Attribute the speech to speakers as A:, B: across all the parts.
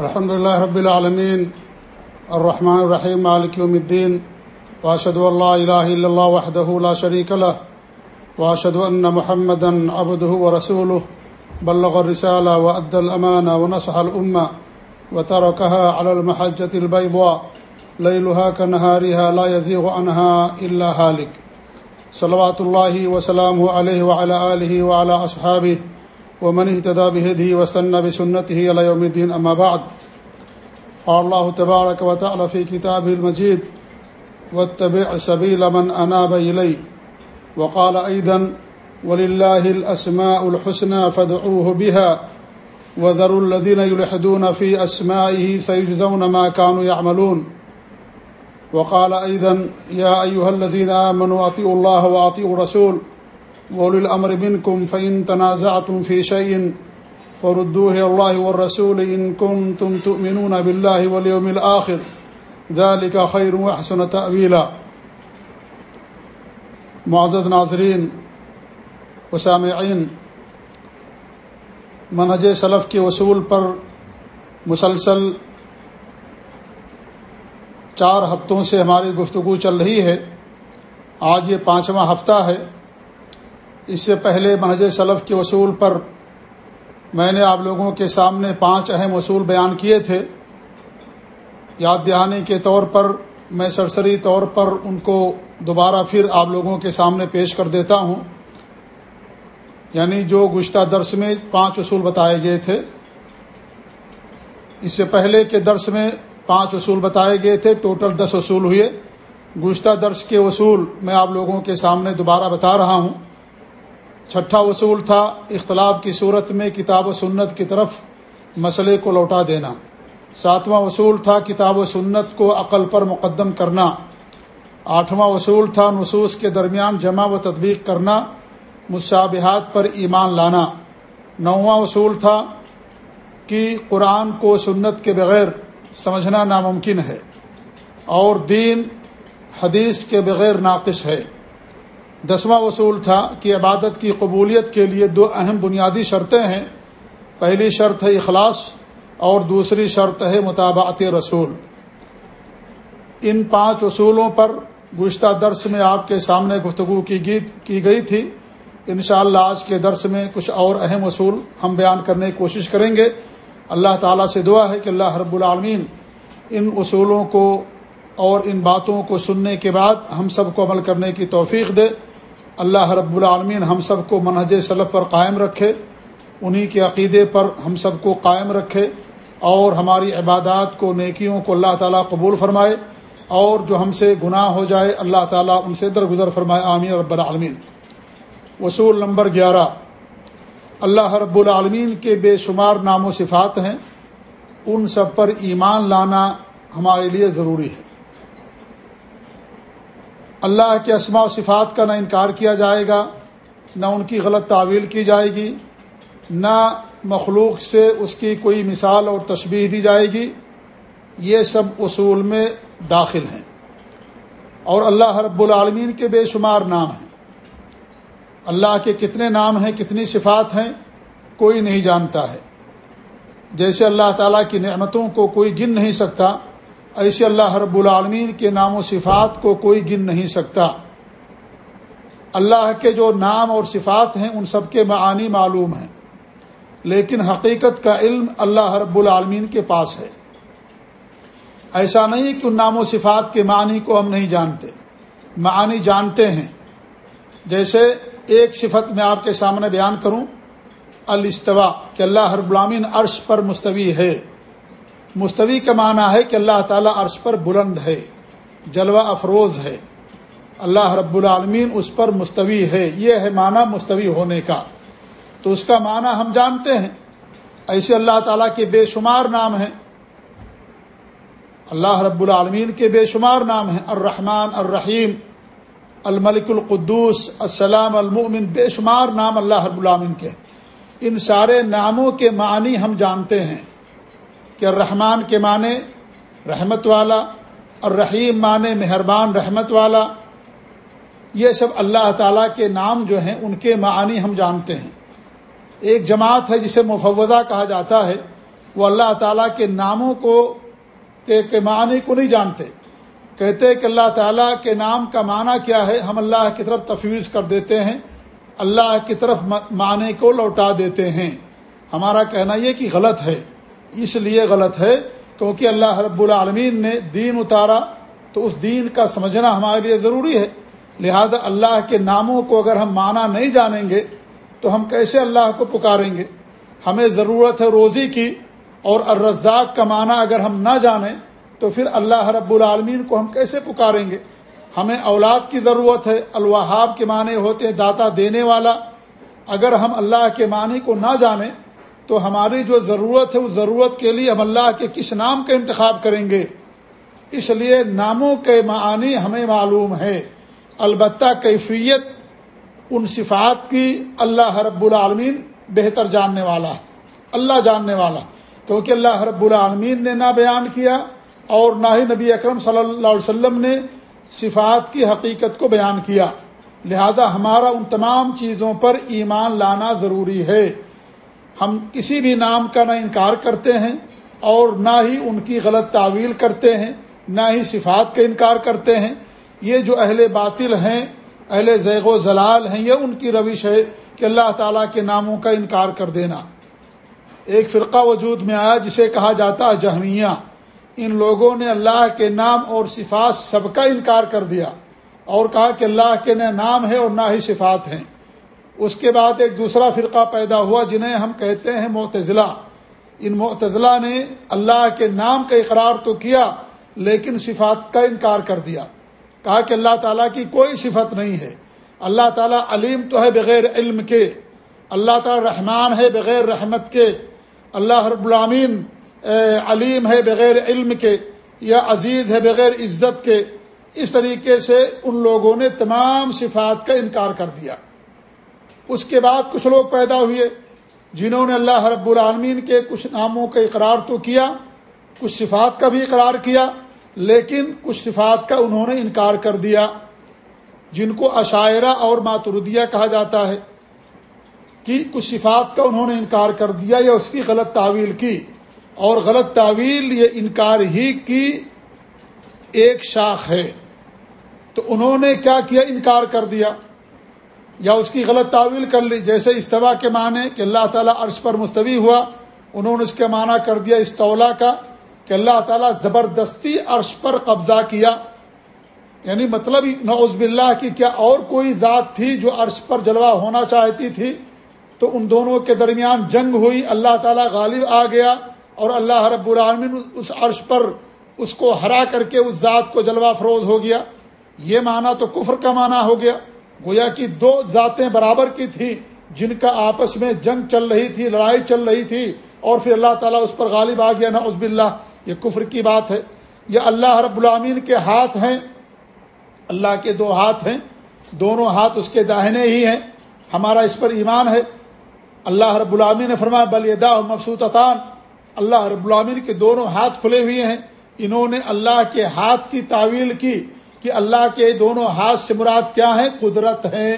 A: الحمد لله رب العالمين، الرحمن الرحيم، مالك يوم الدين واشهد ان لا اله الا الله وحده لا شريك له واشهد ان محمدا عبده ورسوله، بلغ الرساله وادى الامانه ونصح الامه وتركها على المحجه البيضاء، ليلها كنهارها لا يزيغ عنها الا هالك. صلوات الله وسلامه عليه وعلى اله وعلى اصحابه ومن اهتدى بهديه واستنى بسنته الى يوم الدين اما بعد. قال الله تبارك وتعالى في كتابه المجيد، واتبع سبيل من اناب اليه وقال ايضا ولله الاسماء الحسنى فادعوه بها، وذروا الذين يلحدون في اسمائه سيجزون ما كانوا يعملون. وقال ايضا يا ايها الذين امنوا اطيعوا الله واطيعوا الرسول وأولي الأمر منكم فإن تنازعتم في شيء فردوه إلى الله والرسول إن كنتم تؤمنون بالله واليوم الآخر ذلك خير وحسن تأويلا۔ معزز ناظرین، وسامعین، منہج سلف کے اصول پر مسلسل چار ہفتوں سے ہماری گفتگو چل رہی ہے۔ آج یہ پانچواں ہفتہ ہے۔ اس سے پہلے منہج سلف کے اصول پر میں نے آپ لوگوں کے سامنے پانچ اہم اصول بیان کیے تھے۔ یاد دہانی کے طور پر میں سرسری طور پر ان کو دوبارہ پھر آپ لوگوں کے سامنے پیش کر دیتا ہوں۔ یعنی جو گشتہ درس میں پانچ اصول بتائے گئے تھے۔ اس سے پہلے کے درس میں پانچ اصول بتائے گئے تھے، ٹوٹل دس اصول ہوئے۔ گشتہ درس کے اصول میں آپ لوگوں کے سامنے دوبارہ بتا رہا ہوں۔ چھٹا اصول تھا اختلاف کی صورت میں کتاب و سنت کی طرف مسئلے کو لوٹا دینا۔ ساتواں اصول تھا کتاب و سنت کو عقل پر مقدم کرنا۔ آٹھواں اصول تھا نصوص کے درمیان جمع و تدبیق کرنا، مشابہات پر ایمان لانا۔ نواں اصول تھا کہ قرآن کو سنت کے بغیر سمجھنا ناممکن ہے اور دین حدیث کے بغیر ناقص ہے۔ دسواں اصول تھا کہ عبادت کی قبولیت کے لیے دو اہم بنیادی شرطیں ہیں۔ پہلی شرط ہے اخلاص اور دوسری شرط ہے مطابعت رسول۔ ان پانچ اصولوں پر گزشتہ درس میں آپ کے سامنے گفتگو کی گیت کی گئی تھی۔ انشاءاللہ اللہ آج کے درس میں کچھ اور اہم اصول ہم بیان کرنے کی کوشش کریں گے۔ اللہ تعالیٰ سے دعا ہے کہ اللہ رب العالمین ان اصولوں کو اور ان باتوں کو سننے کے بعد ہم سب کو عمل کرنے کی توفیق دے۔ اللہ رب العالمین ہم سب کو منہج سلف پر قائم رکھے، انہی کے عقیدے پر ہم سب کو قائم رکھے اور ہماری عبادات کو، نیکیوں کو اللہ تعالیٰ قبول فرمائے اور جو ہم سے گناہ ہو جائے اللہ تعالیٰ ان سے درگزر فرمائے، آمین رب العالمین۔ اصول نمبر گیارہ۔ اللہ رب العالمین کے بے شمار نام و صفات ہیں، ان سب پر ایمان لانا ہمارے لیے ضروری ہے۔ اللہ کے اسماء و صفات کا نہ انکار کیا جائے گا، نہ ان کی غلط تعویل کی جائے گی، نہ مخلوق سے اس کی کوئی مثال اور تشبیح دی جائے گی۔ یہ سب اصول میں داخل ہیں۔ اور اللہ رب العالمین کے بے شمار نام ہیں۔ اللہ کے کتنے نام ہیں، کتنی صفات ہیں، کوئی نہیں جانتا ہے۔ جیسے اللہ تعالیٰ کی نعمتوں کو کوئی گن نہیں سکتا ایسے اللہ رب العالمین کے نام و صفات کو کوئی گن نہیں سکتا۔ اللہ کے جو نام اور صفات ہیں، ان سب کے معانی معلوم ہیں۔ لیکن حقیقت کا علم اللہ رب العالمین کے پاس ہے۔ ایسا نہیں کہ ان نام و صفات کے معنی کو ہم نہیں جانتے۔ معانی جانتے ہیں۔ جیسے ایک صفت میں آپ کے سامنے بیان کروں الاستوا کہ اللہ رب العالمین عرش پر مستوی ہے۔ مستوی کا معنی ہے کہ اللہ تعالیٰ عرش پر بلند ہے، جلوہ افروز ہے۔ اللہ رب العالمین اس پر مستوی ہے۔ یہ ہے معنی مستوی ہونے کا۔ تو اس کا معنی ہم جانتے ہیں۔ ایسے اللہ تعالیٰ کے بے شمار نام ہیں۔ اللہ رب العالمین کے بے شمار نام ہیں۔ الرحمن، الرحیم، الملک القدوس، السلام، المؤمن، بے شمار نام اللہ رب العالمین کے ان سارے ناموں کے معنی ہم جانتے ہیں۔ کہ الرحمن کے معنی رحمت والا اور رحیم معنی مہربان رحمت والا، یہ سب اللہ تعالیٰ کے نام جو ہیں، ان کے معنی ہم جانتے ہیں۔ ایک جماعت ہے جسے مفوضہ کہا جاتا ہے، وہ اللہ تعالیٰ کے ناموں کو، کے کے معنی کو نہیں جانتے۔ کہتے کہ اللہ تعالیٰ کے نام کا معنی کیا ہے، ہم اللہ کی طرف تفویض کر دیتے ہیں، اللہ کی طرف معنی کو لوٹا دیتے ہیں۔ ہمارا کہنا یہ کہ غلط ہے۔ اس لیے غلط ہے کیونکہ اللہ رب العالمین نے دین اتارا تو اس دین کا سمجھنا ہمارے لیے ضروری ہے۔ لہذا اللہ کے ناموں کو اگر ہم مانا نہیں جانیں گے تو ہم کیسے اللہ کو پکاریں گے؟ ہمیں ضرورت ہے روزی کی اور الرزاق کا معنی اگر ہم نہ جانیں تو پھر اللہ رب العالمین کو ہم کیسے پکاریں گے؟ ہمیں اولاد کی ضرورت ہے، الوہاب کے معنی ہوتے ہیں داتا دینے والا۔ اگر ہم اللہ کے معنی کو نہ جانیں تو ہماری جو ضرورت ہے، اس ضرورت کے لیے ہم اللہ کے کس نام کا انتخاب کریں گے؟ اس لیے ناموں کے معنی ہمیں معلوم ہے۔ البتہ کیفیت ان صفات کی اللہ رب العالمین بہتر جاننے والا، اللہ جاننے والا۔ کیونکہ اللہ رب العالمین نے نہ بیان کیا اور نہ ہی نبی اکرم صلی اللہ علیہ وسلم نے صفات کی حقیقت کو بیان کیا۔ لہذا ہمارا ان تمام چیزوں پر ایمان لانا ضروری ہے۔ ہم کسی بھی نام کا نہ انکار کرتے ہیں اور نہ ہی ان کی غلط تعویل کرتے ہیں، نہ ہی صفات کا انکار کرتے ہیں۔ یہ جو اہل باطل ہیں، اہل زیغ و زلال ہیں، یہ ان کی روش ہے کہ اللہ تعالیٰ کے ناموں کا انکار کر دینا۔ ایک فرقہ وجود میں آیا جسے کہا جاتا ہے جہمیہ۔ ان لوگوں نے اللہ کے نام اور صفات سب کا انکار کر دیا اور کہا کہ اللہ کے نہ نام ہے اور نہ ہی صفات ہیں۔ اس کے بعد ایک دوسرا فرقہ پیدا ہوا جنہیں ہم کہتے ہیں معتزلہ۔ ان معتزلہ نے اللہ کے نام کا اقرار تو کیا، لیکن صفات کا انکار کر دیا۔ کہا کہ اللہ تعالیٰ کی کوئی صفت نہیں ہے۔ اللہ تعالیٰ علیم تو ہے بغیر علم کے۔ اللہ تعالیٰ رحمان ہے بغیر رحمت کے۔ اللہ رب العامین علیم ہے بغیر علم کے۔ یا عزیز ہے بغیر عزت کے۔ اس طریقے سے ان لوگوں نے تمام صفات کا انکار کر دیا۔ اس کے بعد کچھ لوگ پیدا ہوئے جنہوں نے اللہ رب العالمین کے کچھ ناموں کا اقرار تو کیا، کچھ صفات کا بھی اقرار کیا، لیکن کچھ صفات کا انہوں نے انکار کر دیا، جن کو عشاعرہ اور ماتردیہ کہا جاتا ہے، کہ کچھ صفات کا انہوں نے انکار کر دیا یا اس کی غلط تعویل کی۔ اور غلط تعویل یہ انکار ہی کی ایک شاخ ہے۔ تو انہوں نے کیا کیا؟ انکار کر دیا۔ یا اس کی غلط تعویل کر لی، جیسے استوا کے معنی کہ اللہ تعالیٰ عرش پر مستوی ہوا، انہوں نے اس کے معنی کر دیا استولا کا کہ اللہ تعالیٰ زبردستی عرش پر قبضہ کیا۔ یعنی مطلب نعوذ باللہ کی کیا اور کوئی ذات تھی جو عرش پر جلوہ ہونا چاہتی تھی؟ تو ان دونوں کے درمیان جنگ ہوئی، اللہ تعالیٰ غالب آ گیا اور اللہ رب العالمین اس عرش پر اس کو ہرا کر کے اس ذات کو جلوہ فروز ہو گیا۔ یہ معنی تو کفر کا معنی ہو گیا۔ گویا کہ دو ذاتیں برابر کی تھی، جن کا آپس میں جنگ چل رہی تھی، لڑائی چل رہی تھی، اور پھر اللہ تعالیٰ اس پر غالب آ گیا، نعوذ باللہ، یہ کفر کی بات ہے۔ یہ اللہ رب العامین کے ہاتھ ہیں، اللہ کے دو ہاتھ ہیں، دونوں ہاتھ اس کے داہنے ہی ہیں۔ ہمارا اس پر ایمان ہے۔ اللہ رب العامین نے فرمایا، بل دا مفسوط اللہ رب العامین کے دونوں ہاتھ کھلے ہوئے ہیں۔ انہوں نے اللہ کے ہاتھ کی تعویل کی۔ کہ اللہ کے دونوں ہاتھ سے مراد کیا ہے قدرت ہے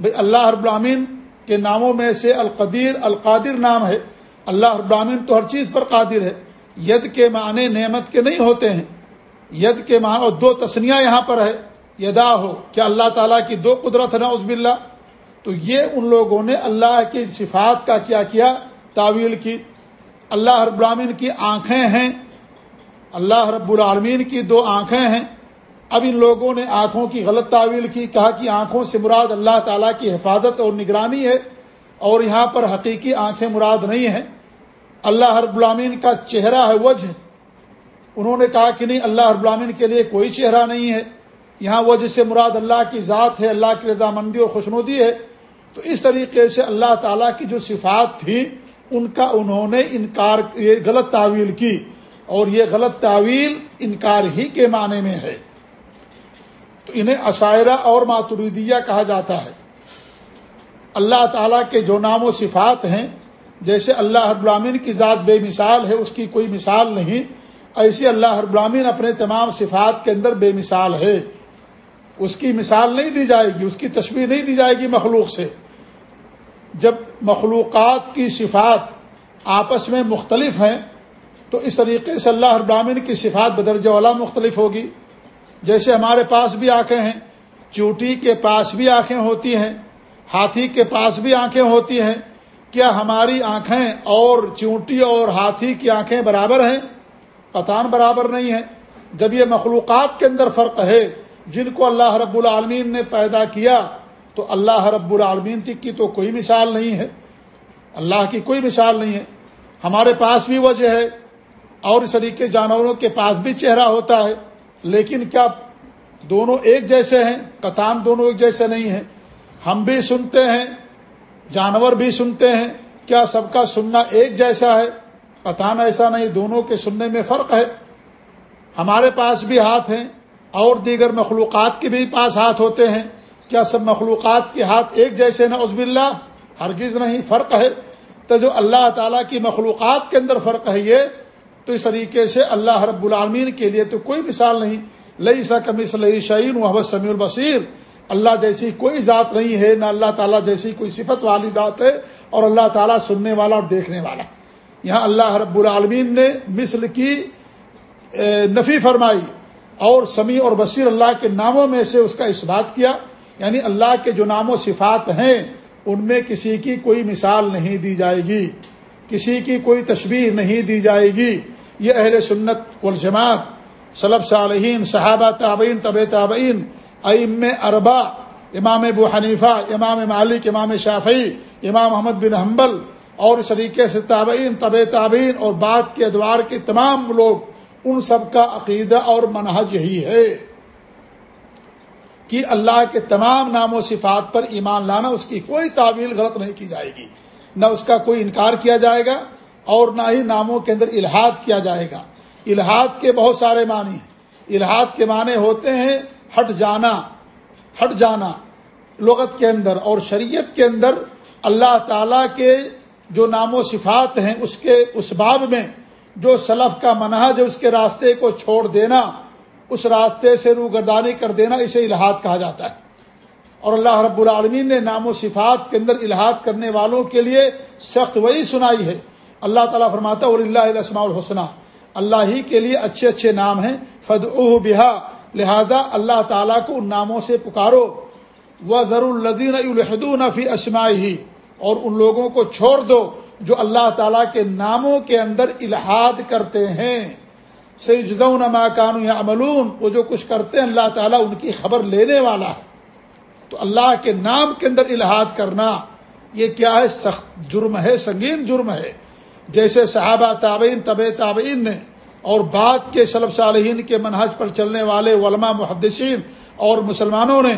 A: بھائی اللہ رب العامین کے ناموں میں سے القدیر، القادر نام ہے۔ اللہ رب العامین تو ہر چیز پر قادر ہے۔ ید کے معنی نعمت کے نہیں ہوتے ہیں۔ ید کے معنی اور دو تسنیاں یہاں پر ہے۔ یدا ہو، کیا اللہ تعالیٰ کی دو قدرت ہے نا عزب اللہ تو یہ ان لوگوں نے اللہ کی صفات کا کیا کیا؟ تعویل کی۔ اللہ رب العالمین کی آنکھیں ہیں۔ اللہ رب العالمین کی دو آنکھیں ہیں۔ اب ان لوگوں نے آنکھوں کی غلط تعویل کی، کہا کہ آنکھوں سے مراد اللہ تعالیٰ کی حفاظت اور نگرانی ہے اور یہاں پر حقیقی آنکھیں مراد نہیں ہیں۔ اللہ رب العامین کا چہرہ ہے، وجہ۔ انہوں نے کہا کہ نہیں، اللہ رب العامین کے لیے کوئی چہرہ نہیں ہے۔ یہاں وجہ سے مراد اللہ کی ذات ہے، اللہ کی رضامندی اور خوشنودی ہے۔ تو اس طریقے سے اللہ تعالیٰ کی جو صفات تھی، ان کا انہوں نے انکار، یہ غلط تعویل کی۔ اور یہ غلط تعویل انکار ہی کے معنی میں ہے۔ تو انہیں عشاعرہ اور ماتریدیہ کہا جاتا ہے۔ اللہ تعالیٰ کے جو نام و صفات ہیں، جیسے اللہ ہر غلامین کی ذات بے مثال ہے، اس کی کوئی مثال نہیں ایسے اللہ ہر اپنے تمام صفات کے اندر بے مثال ہے۔ اس کی مثال نہیں دی جائے گی، اس کی تصویر نہیں دی جائے گی مخلوق سے۔ جب مخلوقات کی صفات آپس میں مختلف ہیں، تو اس طریقے سے اللہ ابراہین کی صفات بدرجہ والا مختلف ہوگی۔ جیسے ہمارے پاس بھی آنکھیں ہیں، چوٹی کے پاس بھی آنکھیں ہوتی ہیں، ہاتھی کے پاس بھی آنکھیں ہوتی ہیں، کیا ہماری آنکھیں اور چونٹی اور ہاتھی کی آنکھیں برابر ہیں؟ قطان برابر نہیں ہیں۔ جب یہ مخلوقات کے اندر فرق ہے، جن کو اللہ رب العالمین نے پیدا کیا، تو اللہ رب العالمین کی تو کوئی مثال نہیں ہے۔ اللہ کی کوئی مثال نہیں ہے۔ ہمارے پاس بھی وجہ ہے اور اس طریقے جانوروں کے پاس بھی چہرہ ہوتا ہے۔ لیکن کیا دونوں ایک جیسے ہیں؟ قطان دونوں ایک جیسے نہیں ہیں۔ ہم بھی سنتے ہیں، جانور بھی سنتے ہیں۔ کیا سب کا سننا ایک جیسا ہے؟ قطان ایسا نہیں، دونوں کے سننے میں فرق ہے۔ ہمارے پاس بھی ہاتھ ہیں، اور دیگر مخلوقات کے بھی پاس ہاتھ ہوتے ہیں۔ کیا سب مخلوقات کے ہاتھ ایک جیسے نا عزب اللہ ہرگز نہیں، فرق ہے۔ تو جو اللہ تعالیٰ کی مخلوقات کے اندر فرق ہے، یہ تو اس طریقے سے اللہ رب العالمین کے لیے تو کوئی مثال نہیں۔ لئی سا کمی صلی شعین محبت سمیع البصیر۔ اللہ جیسی کوئی ذات نہیں ہے، نہ اللہ تعالیٰ جیسی کوئی صفت والی ذات ہے اور اللہ تعالیٰ سننے والا اور دیکھنے والا۔ یہاں اللہ رب العالمین نے مثل کی نفی فرمائی اور سمیع اور بصیر اللہ کے ناموں میں سے اس کا اس بات کیا۔ یعنی اللہ کے جو نام و صفات ہیں، ان میں کسی کی کوئی مثال نہیں دی جائے گی۔ کسی کی کوئی تشبیح نہیں دی جائے گی۔ یہ اہل سنت والجماعت صلب صالحین، صحابہ تابعین طب تابعین ام اربا امام ابو حنیفہ، امام مالک، امام شافعی، امام محمد بن حنبل اور اس طریقے سے تابعین طب تابعین اور بعد کے ادوار کے تمام لوگ، ان سب کا عقیدہ اور منحج یہی ہے کہ اللہ کے تمام نام و صفات پر ایمان لانا، اس کی کوئی تعویل غلط نہیں کی جائے گی۔ نہ اس کا کوئی انکار کیا جائے گا اور نہ ہی ناموں کے اندر الحاد کیا جائے گا۔ الحاد کے بہت سارے معنی ہیں۔ الحاد کے معنی ہوتے ہیں ہٹ جانا ہٹ جانا۔ لغت کے اندر اور شریعت کے اندر اللہ تعالی کے جو نام و صفات ہیں، اس کے، اس باب میں جو سلف کا منہج ہے، اس کے راستے کو چھوڑ دینا، اس راستے سے روگردانی کر دینا، اسے الحاد کہا جاتا ہے۔ اور اللہ رب العالمین نے نام و صفات کے اندر الحاد کرنے والوں کے لیے سخت وہی سنائی ہے۔ اللہ تعالیٰ فرماتا اور اللہ علیہ الحسنہ اللہ ہی کے لیے اچھے اچھے نام ہیں۔ فد بہا لہذا اللہ تعالیٰ کو ان ناموں سے پکارو۔ وہ ضرور الزین الحدون فی اسماعی ہی اور ان لوگوں کو چھوڑ دو جو اللہ تعالیٰ کے ناموں کے اندر الحاد کرتے ہیں۔ سی جزون ماکان یا املون وہ جو کچھ کرتے ہیں، اللہ تعالیٰ ان کی خبر لینے والا ہے۔ تو اللہ کے نام کے اندر الحاد کرنا، یہ کیا ہے؟ سخت جرم ہے، سنگین جرم ہے۔ جیسے صحابہ تابعین طب تابعین نے اور بعد کے صلب صالحین کے منحج پر چلنے والے علماء محدثین اور مسلمانوں نے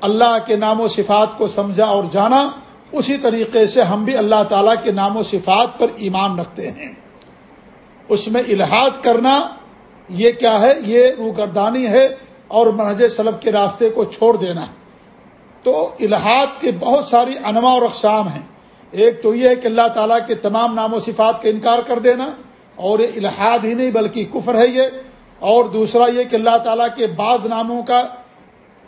A: اللہ کے نام و صفات کو سمجھا اور جانا، اسی طریقے سے ہم بھی اللہ تعالیٰ کے نام و صفات پر ایمان رکھتے ہیں۔ اس میں الحاد کرنا، یہ کیا ہے؟ یہ روگردانی ہے اور منہج سلب کے راستے کو چھوڑ دینا۔ ہے تو الحاد کے بہت ساری انواع اور اقسام ہیں۔ ایک تو یہ ہے کہ اللہ تعالیٰ کے تمام نام و صفات کا انکار کر دینا، اور یہ الحاد ہی نہیں بلکہ کفر ہے یہ۔ اور دوسرا یہ کہ اللہ تعالیٰ کے بعض ناموں کا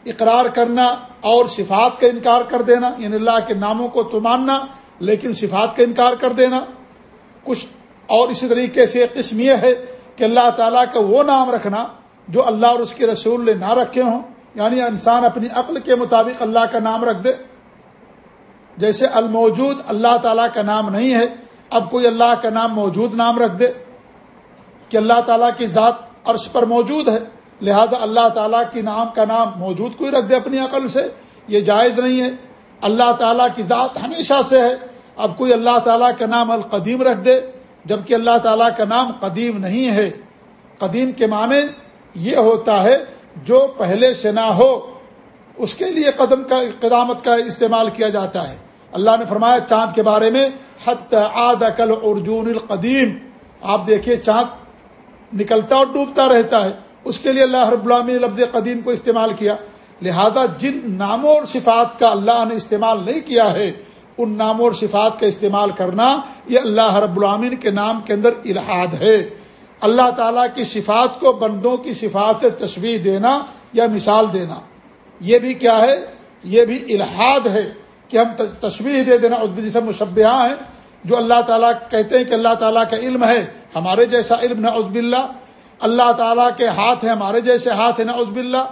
A: اقرار کرنا اور صفات کا انکار کر دینا یعنی اللہ کے ناموں کو تو ماننا لیکن صفات کا انکار کر دینا۔ کچھ اور اسی طریقے سے قسم یہ ہے کہ اللہ تعالیٰ کا وہ نام رکھنا جو اللہ اور اس کے رسول نے نہ رکھے ہوں۔ یعنی انسان اپنی عقل کے مطابق اللہ کا نام رکھ دے جیسے الموجود اللہ تعالیٰ کا نام نہیں ہے، اب کوئی اللہ کا نام موجود نام رکھ دے کہ اللہ تعالیٰ کی ذات عرش پر موجود ہے، لہذا اللہ تعالیٰ کی نام کا نام موجود کوئی رکھ دے اپنی عقل سے، یہ جائز نہیں ہے۔ اللہ تعالیٰ کی ذات ہمیشہ سے ہے، اب کوئی اللہ تعالیٰ کا نام القدیم رکھ دے، جبکہ اللہ تعالیٰ کا نام قدیم نہیں ہے۔ قدیم کے معنی یہ ہوتا ہے جو پہلے سے نہ ہو، اس کے لیے قدم کا، قدامت کا استعمال کیا جاتا ہے۔ اللہ نے فرمایا چاند کے بارے میں حت آد کل ارجون القدیم۔ آپ دیکھیے چاند نکلتا اور ڈوبتا رہتا ہے۔ اس کے لیے اللہ رب اللہ نے لفظ قدیم کو استعمال کیا۔ لہذا جن ناموں اور صفات کا اللہ نے استعمال نہیں کیا ہے، ان ناموں اور صفات کا استعمال کرنا، یہ اللہ رب العامین کے نام کے اندر الحاد ہے۔ اللہ تعالیٰ کی صفات کو بندوں کی صفات سے تصویر دینا یا مثال دینا۔ یہ بھی کیا ہے؟ یہ بھی الحاد ہے کہ ہم تصویر دے دینا۔ جسے مشبہ ہیں جو اللہ تعالیٰ کہتے ہیں کہ اللہ تعالیٰ کا علم ہے، ہمارے جیسا علم نہ عزب اللہ اللہ تعالیٰ کے ہاتھ ہیں، ہمارے جیسے ہاتھ ہیں، نہ عزب اللہ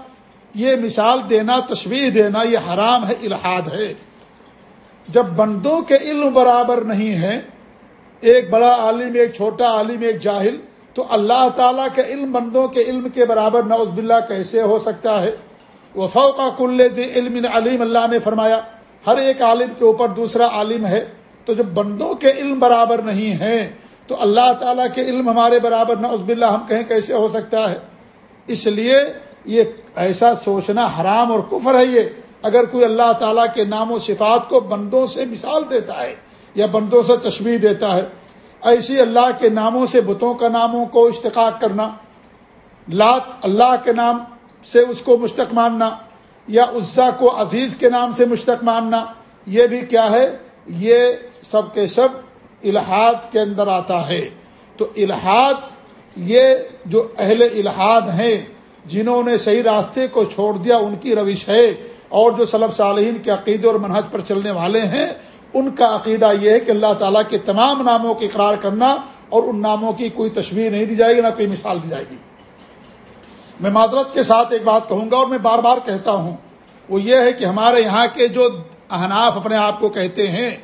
A: یہ مثال دینا تشویح دینا، یہ حرام ہے الحاد ہے۔ جب بندوں کے علم برابر نہیں ہے ایک بڑا عالم، ایک چھوٹا عالم، ایک جاہل تو اللہ تعالیٰ کے علم بندوں کے علم کے برابر نعوذ باللہ کیسے ہو سکتا ہے؟ وہ فوقا کل علم علیم، اللہ نے فرمایا، ہر ایک عالم کے اوپر دوسرا عالم ہے، تو جب بندوں کے علم برابر نہیں ہیں، تو اللہ تعالیٰ کے علم ہمارے برابر نعوذ باللہ ہم کہیں کیسے ہو سکتا ہے؟ اس لیے یہ ایسا سوچنا حرام اور کفر ہے یہ۔ اگر کوئی اللہ تعالیٰ کے نام و صفات کو بندوں سے مثال دیتا ہے یا بندوں سے تشبیح دیتا ہے ایسی اللہ کے ناموں سے بتوں کا ناموں کو اشتقاق کرنا، لات اللہ کے نام سے اس کو مشتق ماننا یا عزا کو عزیز کے نام سے مشتق ماننا، یہ بھی کیا ہے؟ یہ سب کے سب الحاد کے اندر آتا ہے۔ تو الحاد یہ جو اہل الحاد ہیں، جنہوں نے صحیح راستے کو چھوڑ دیا، ان کی روش ہے۔ اور جو صلب صالحین کے عقیدے اور منہج پر چلنے والے ہیں ان کا عقیدہ یہ ہے کہ اللہ تعالیٰ کے تمام ناموں کی اقرار کرنا اور ان ناموں کی کوئی تشویر نہیں دی جائے گی، نہ کوئی مثال دی جائے گی۔ میں معذرت کے ساتھ ایک بات کہوں گا اور میں بار بار کہتا ہوں، وہ یہ ہے کہ ہمارے یہاں کے جو احناف اپنے آپ کو کہتے ہیں،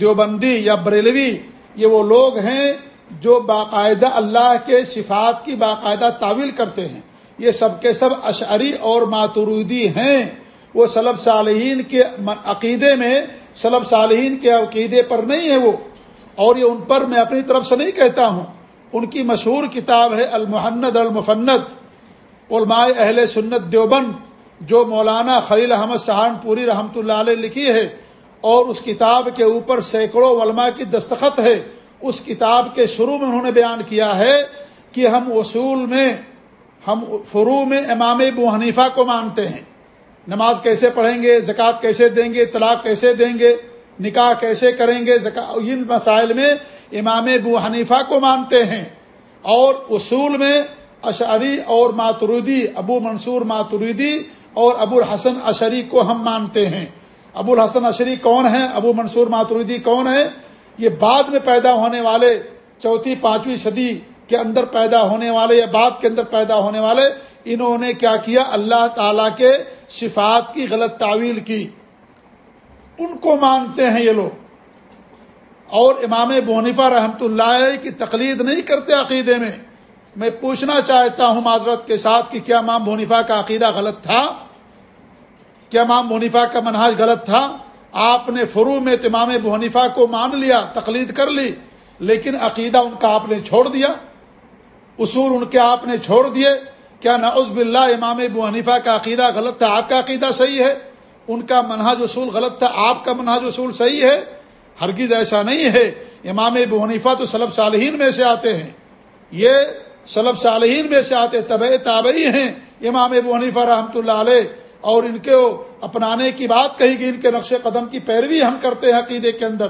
A: دیوبندی یا بریلوی، یہ وہ لوگ ہیں جو باقاعدہ اللہ کے صفات کی باقاعدہ تعویل کرتے ہیں۔ یہ سب کے سب اشعری اور ماترودی ہیں۔ وہ سلب صالحین کے عقیدے میں سلب صالحین کے عقیدے پر نہیں ہے وہ، اور یہ ان پر میں اپنی طرف سے نہیں کہتا ہوں۔ ان کی مشہور کتاب ہے المحند المفند، علماء اہل سنت دیوبند، جو مولانا خلیل احمد سہان پوری رحمۃ اللہ علیہ لکھی ہے۔ اور اس کتاب کے اوپر سینکڑوں علماء کی دستخط ہے۔ اس کتاب کے شروع میں انہوں نے بیان کیا ہے کہ ہم اصول میں، ہم فرو میں امام ابو حنیفہ کو مانتے ہیں۔ نماز کیسے پڑھیں گے، زکوٰۃ کیسے دیں گے، طلاق کیسے دیں گے، نکاح کیسے کریں گے ان مسائل میں امام ابو حنیفہ کو مانتے ہیں۔ اور اصول میں اشعری اور ماتردی ابو منصور ماتردی اور ابو الحسن اشری کو ہم مانتے ہیں۔ ابو الحسن اشری کون ہیں؟ ابو منصور ماتردی کون ہے یہ بعد میں پیدا ہونے والے چوتھی پانچویں صدی کے اندر پیدا ہونے والے یا بعد کے اندر پیدا ہونے والے انہوں نے کیا کیا؟ اللہ تعالی کے صفات کی غلط تعویل کی۔ ان کو مانتے ہیں یہ لوگ۔ اور امام بونیفا رحمت اللہ کی تقلید نہیں کرتے عقیدے میں۔ میں پوچھنا چاہتا ہوں معذرت کے ساتھ کہ کیا امام بونیفا کا عقیدہ غلط تھا؟ کیا امام بونیفا کا منہاج غلط تھا؟ آپ نے فرو میں امام بونیفا کو مان لیا، تقلید کر لی، لیکن عقیدہ ان کا آپ نے چھوڑ دیا۔ اصول ان کے آپ نے چھوڑ دیے۔ کیا نعوذ باللہ امام ابو حنیفہ کا عقیدہ غلط تھا آپ کا عقیدہ صحیح ہے؟ ان کا منہج اصول غلط تھا؟ آپ کا منہج اصول صحیح ہے؟ ہرگز ایسا نہیں ہے۔ امام ابو حنیفہ تو سلب صالحین میں سے آتے ہیں۔ یہ سلب صالحین میں سے آتے طب تابعی ہیں امام ابو حنیفہ رحمۃ اللہ علیہ۔ اور ان کے اپنانے کی بات کہی گئی، ان کے نقش قدم کی پیروی ہم کرتے ہیں عقیدے کے اندر۔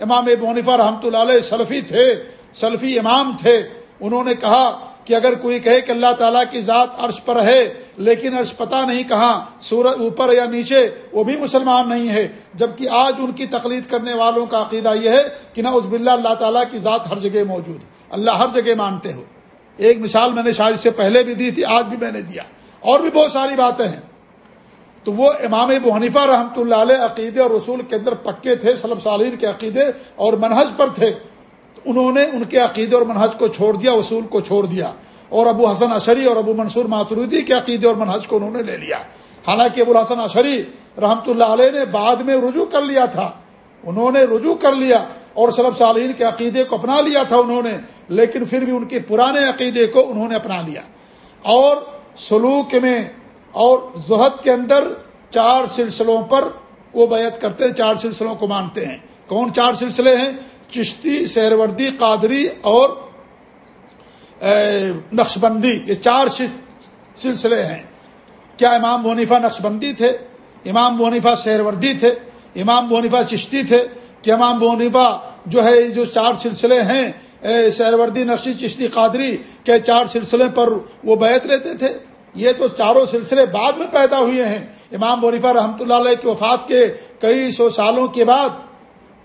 A: امام ابو حنیفہ رحمۃ اللہ علیہ سلفی تھے، سلفی امام تھے۔ انہوں نے کہا کہ اگر کوئی کہے کہ اللہ تعالیٰ کی ذات عرش پر ہے، لیکن عرش پتہ نہیں کہاں سورج اوپر یا نیچے، وہ بھی مسلمان نہیں ہے۔ جبکہ آج ان کی تقلید کرنے والوں کا عقیدہ یہ ہے کہ نہ اس بلّہ اللہ تعالیٰ کی ذات ہر جگہ موجود اللہ ہر جگہ مانتے ہو ایک مثال میں نے شاید سے پہلے بھی دی تھی، آج بھی میں نے دیا۔ اور بھی بہت ساری باتیں ہیں۔ تو وہ امام ابو حنیفہ رحمۃ اللہ علیہ عقیدے اور رسول کے اندر پکے تھے سلب سالین کے عقیدے اور منہج پر تھے۔ انہوں نے ان کے عقیدے اور منہج کو چھوڑ دیا، اصول کو چھوڑ دیا۔ اور ابو حسن اشری اور ابو منصور ماترودی کے عقیدے اور منہج کو انہوں نے لے لیا۔ حالانکہ ابو الحسن اشری رحمۃ اللہ علیہ نے بعد میں رجوع کر لیا تھا۔ انہوں نے رجوع کر لیا اور سلب صالحین کے عقیدے کو اپنا لیا تھا انہوں نے، لیکن پھر بھی ان کے پرانے عقیدے کو انہوں نے اپنا لیا۔ اور سلوک میں اور زہد کے اندر چار سلسلوں پر وہ بیعت کرتے ہیں، چار سلسلوں کو مانتے ہیں۔ کون چار سلسلے ہیں؟ چشتی سہروردی قادری اور نقش بندی یہ چار سلسلے ہیں۔ کیا امام بونیفا نقش بندی تھے؟ امام بونیفا سہروردی تھے؟ امام بونیفا چشتی تھے؟ کہ امام بونیفا جو ہے جو چار سلسلے ہیں سہروردی نقشی، چشتی، قادری کے چار سلسلے پر وہ بیت لیتے تھے؟ یہ تو چاروں سلسلے بعد میں پیدا ہوئے ہیں۔ امام بونیفا رحمۃ اللہ علیہ کی وفات کے کئی سو سالوں کے بعد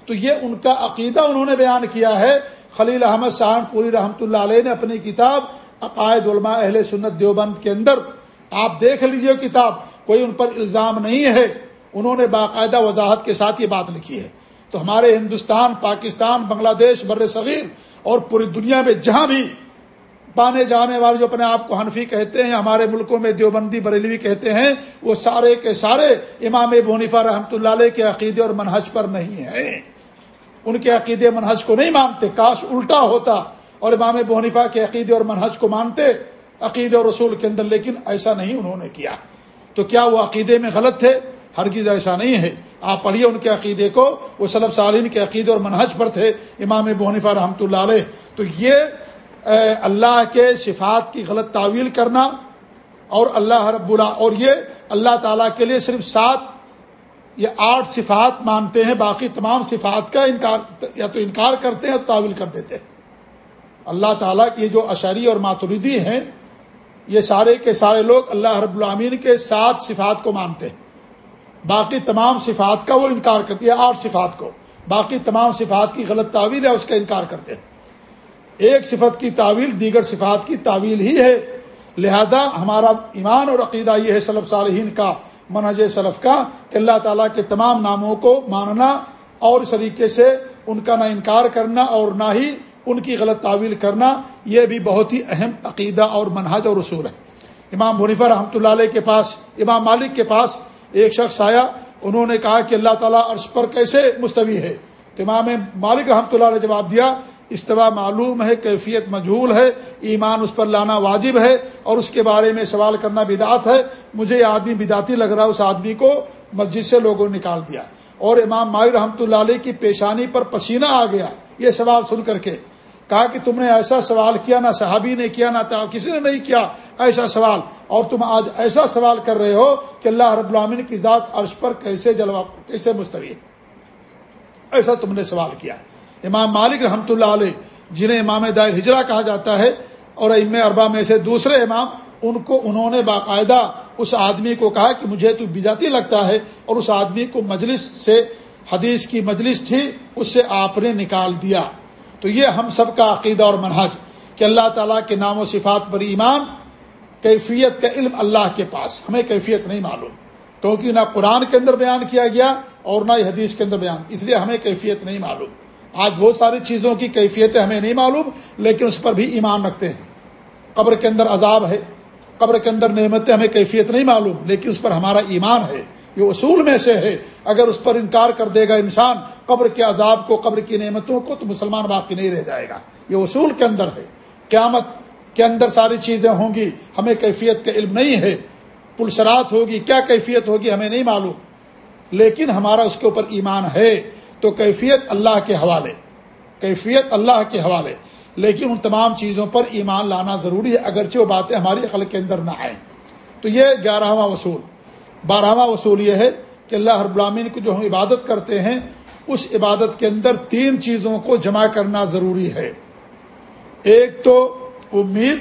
A: تو یہ ان کا عقیدہ انہوں نے بیان کیا ہے۔ خلیل احمد شاہن پوری رحمۃ اللہ علیہ نے اپنی کتاب عقائد علماء اہل سنت دیوبند کے اندر آپ دیکھ لیجیے کتاب، کوئی ان پر الزام نہیں ہے۔ انہوں نے باقاعدہ وضاحت کے ساتھ یہ بات لکھی ہے۔ تو ہمارے ہندوستان، پاکستان، بنگلہ دیش، بر صغیر اور پوری دنیا میں جہاں بھی پانے جانے والے جو اپنے آپ کو حنفی کہتے ہیں، ہمارے ملکوں میں دیوبندی بریلوی کہتے ہیں، وہ سارے کے سارے امام بونیفا رحمۃ اللہ علیہ کے عقیدے اور منہج پر نہیں ہیں۔ ان کے عقیدے منہج کو نہیں مانتے، کاش الٹا ہوتا۔ اور امام بونیفا کے عقیدے اور منہج کو مانتے عقید اور رسول کے اندر، لیکن ایسا نہیں انہوں نے کیا۔ تو کیا وہ عقیدے میں غلط تھے؟ ہرگز ایسا نہیں ہے۔ آپ پڑھیے ان کے عقیدے کو، وہ صلب سالین کے عقیدے اور منہج پر تھے، امام بونفا رحمۃ اللہ علیہ۔ تو یہ اللہ کے صفات کی غلط تعویل کرنا اور اللہ رب اللہ اور یہ اللہ تعالیٰ کے لیے صرف سات یا آٹھ صفات مانتے ہیں، باقی تمام صفات کا انکار، یا تو انکار کرتے ہیں تعویل کر دیتے ہیں۔ اللہ تعالیٰ کی جو اشری اور ماتردی ہیں، یہ سارے کے سارے لوگ اللہ رب العامین کے سات صفات کو مانتے ہیں۔ باقی تمام صفات کا وہ انکار کرتی ہے آٹھ صفات کو۔ باقی تمام صفات کی غلط تعویل ہے، اس کا انکار کرتے ہیں۔ ایک صفت کی تعویل دیگر صفات کی تعویل ہی ہے۔ لہذا ہمارا ایمان اور عقیدہ یہ ہے صلب صالحین کا منہج صلف کا کہ اللہ تعالیٰ کے تمام ناموں کو ماننا اور اس طریقے سے ان کا نہ انکار کرنا اور نہ ہی ان کی غلط تعویل کرنا، یہ بھی بہت ہی اہم عقیدہ اور منہج اور اصول ہے۔ امام منیفا رحمۃ اللہ علیہ کے پاس، امام مالک کے پاس ایک شخص آیا، انہوں نے کہا کہ اللہ تعالیٰ عرش پر کیسے مستوی ہے؟ تو امام مالک رحمۃ اللہ نے جواب دیا استوا معلوم ہے، کیفیت مجہول ہے، ایمان اس پر لانا واجب ہے اور اس کے بارے میں سوال کرنا بدعت ہے۔ مجھے یہ آدمی بداتی لگ رہا ہے، اس آدمی کو مسجد سے لوگوں نے نکال دیا۔ اور امام مالک رحمۃ اللہ علیہ کی پیشانی پر پسینہ آ گیا۔ یہ سوال سن کر کے کہا کہ تم نے ایسا سوال کیا، نہ صحابی نے کیا، نہ کسی نے نہیں کیا ایسا سوال۔ اور تم آج ایسا سوال کر رہے ہو کہ اللہ رب العامن کی ذات عرش پر کیسے جلوا کیسے مستوی ایسا تم نے سوال کیا۔ امام مالک رحمۃ اللہ علیہ، جنہیں امام دائر ہجرا کہا جاتا ہے، اور ام اربا میں سے دوسرے امام، ان کو انہوں نے باقاعدہ اس آدمی کو کہا کہ مجھے تو بجاتی لگتا ہے، اور اس آدمی کو مجلس سے، حدیث کی مجلس تھی، اس سے آپ نے نکال دیا۔ تو یہ ہم سب کا عقیدہ اور منحج کہ اللہ تعالیٰ کے نام و صفات پر ایمان، کیفیت کا علم اللہ کے پاس۔ ہمیں کیفیت نہیں معلوم، کیونکہ نہ قرآن کے اندر بیان کیا گیا اور نہ ہی حدیث کے اندر بیان۔ اس لیے ہمیں کیفیت نہیں معلوم۔ آج بہت ساری چیزوں کی کیفیتیں ہمیں نہیں معلوم، لیکن اس پر بھی ایمان رکھتے ہیں۔ قبر کے اندر عذاب ہے، قبر کے اندر نعمتیں ہمیں کیفیت نہیں معلوم، لیکن اس پر ہمارا ایمان ہے۔ یہ اصول میں سے ہے۔ اگر اس پر انکار کر دے گا انسان قبر کے عذاب کو، قبر کی نعمتوں کو، تو مسلمان باقی نہیں رہ جائے گا۔ یہ اصول کے اندر ہے۔ قیامت کے اندر ساری چیزیں ہوں گی، ہمیں کیفیت کا علم نہیں ہے۔ پلسرات ہوگی، کیا کیفیت ہوگی ہمیں نہیں معلوم، لیکن ہمارا اس کے اوپر ایمان ہے۔ تو کیفیت اللہ کے حوالے، کیفیت اللہ کے حوالے۔ لیکن ان تمام چیزوں پر ایمان لانا ضروری ہے، اگرچہ وہ باتیں ہماری عقل کے اندر نہ آئیں۔ تو یہ گیارہواں اصول۔ بارہواں اصول یہ ہے کہ اللہ رب العالمین کو جو ہم عبادت کرتے ہیں، اس عبادت کے اندر تین چیزوں کو جمع کرنا ضروری ہے۔ ایک تو امید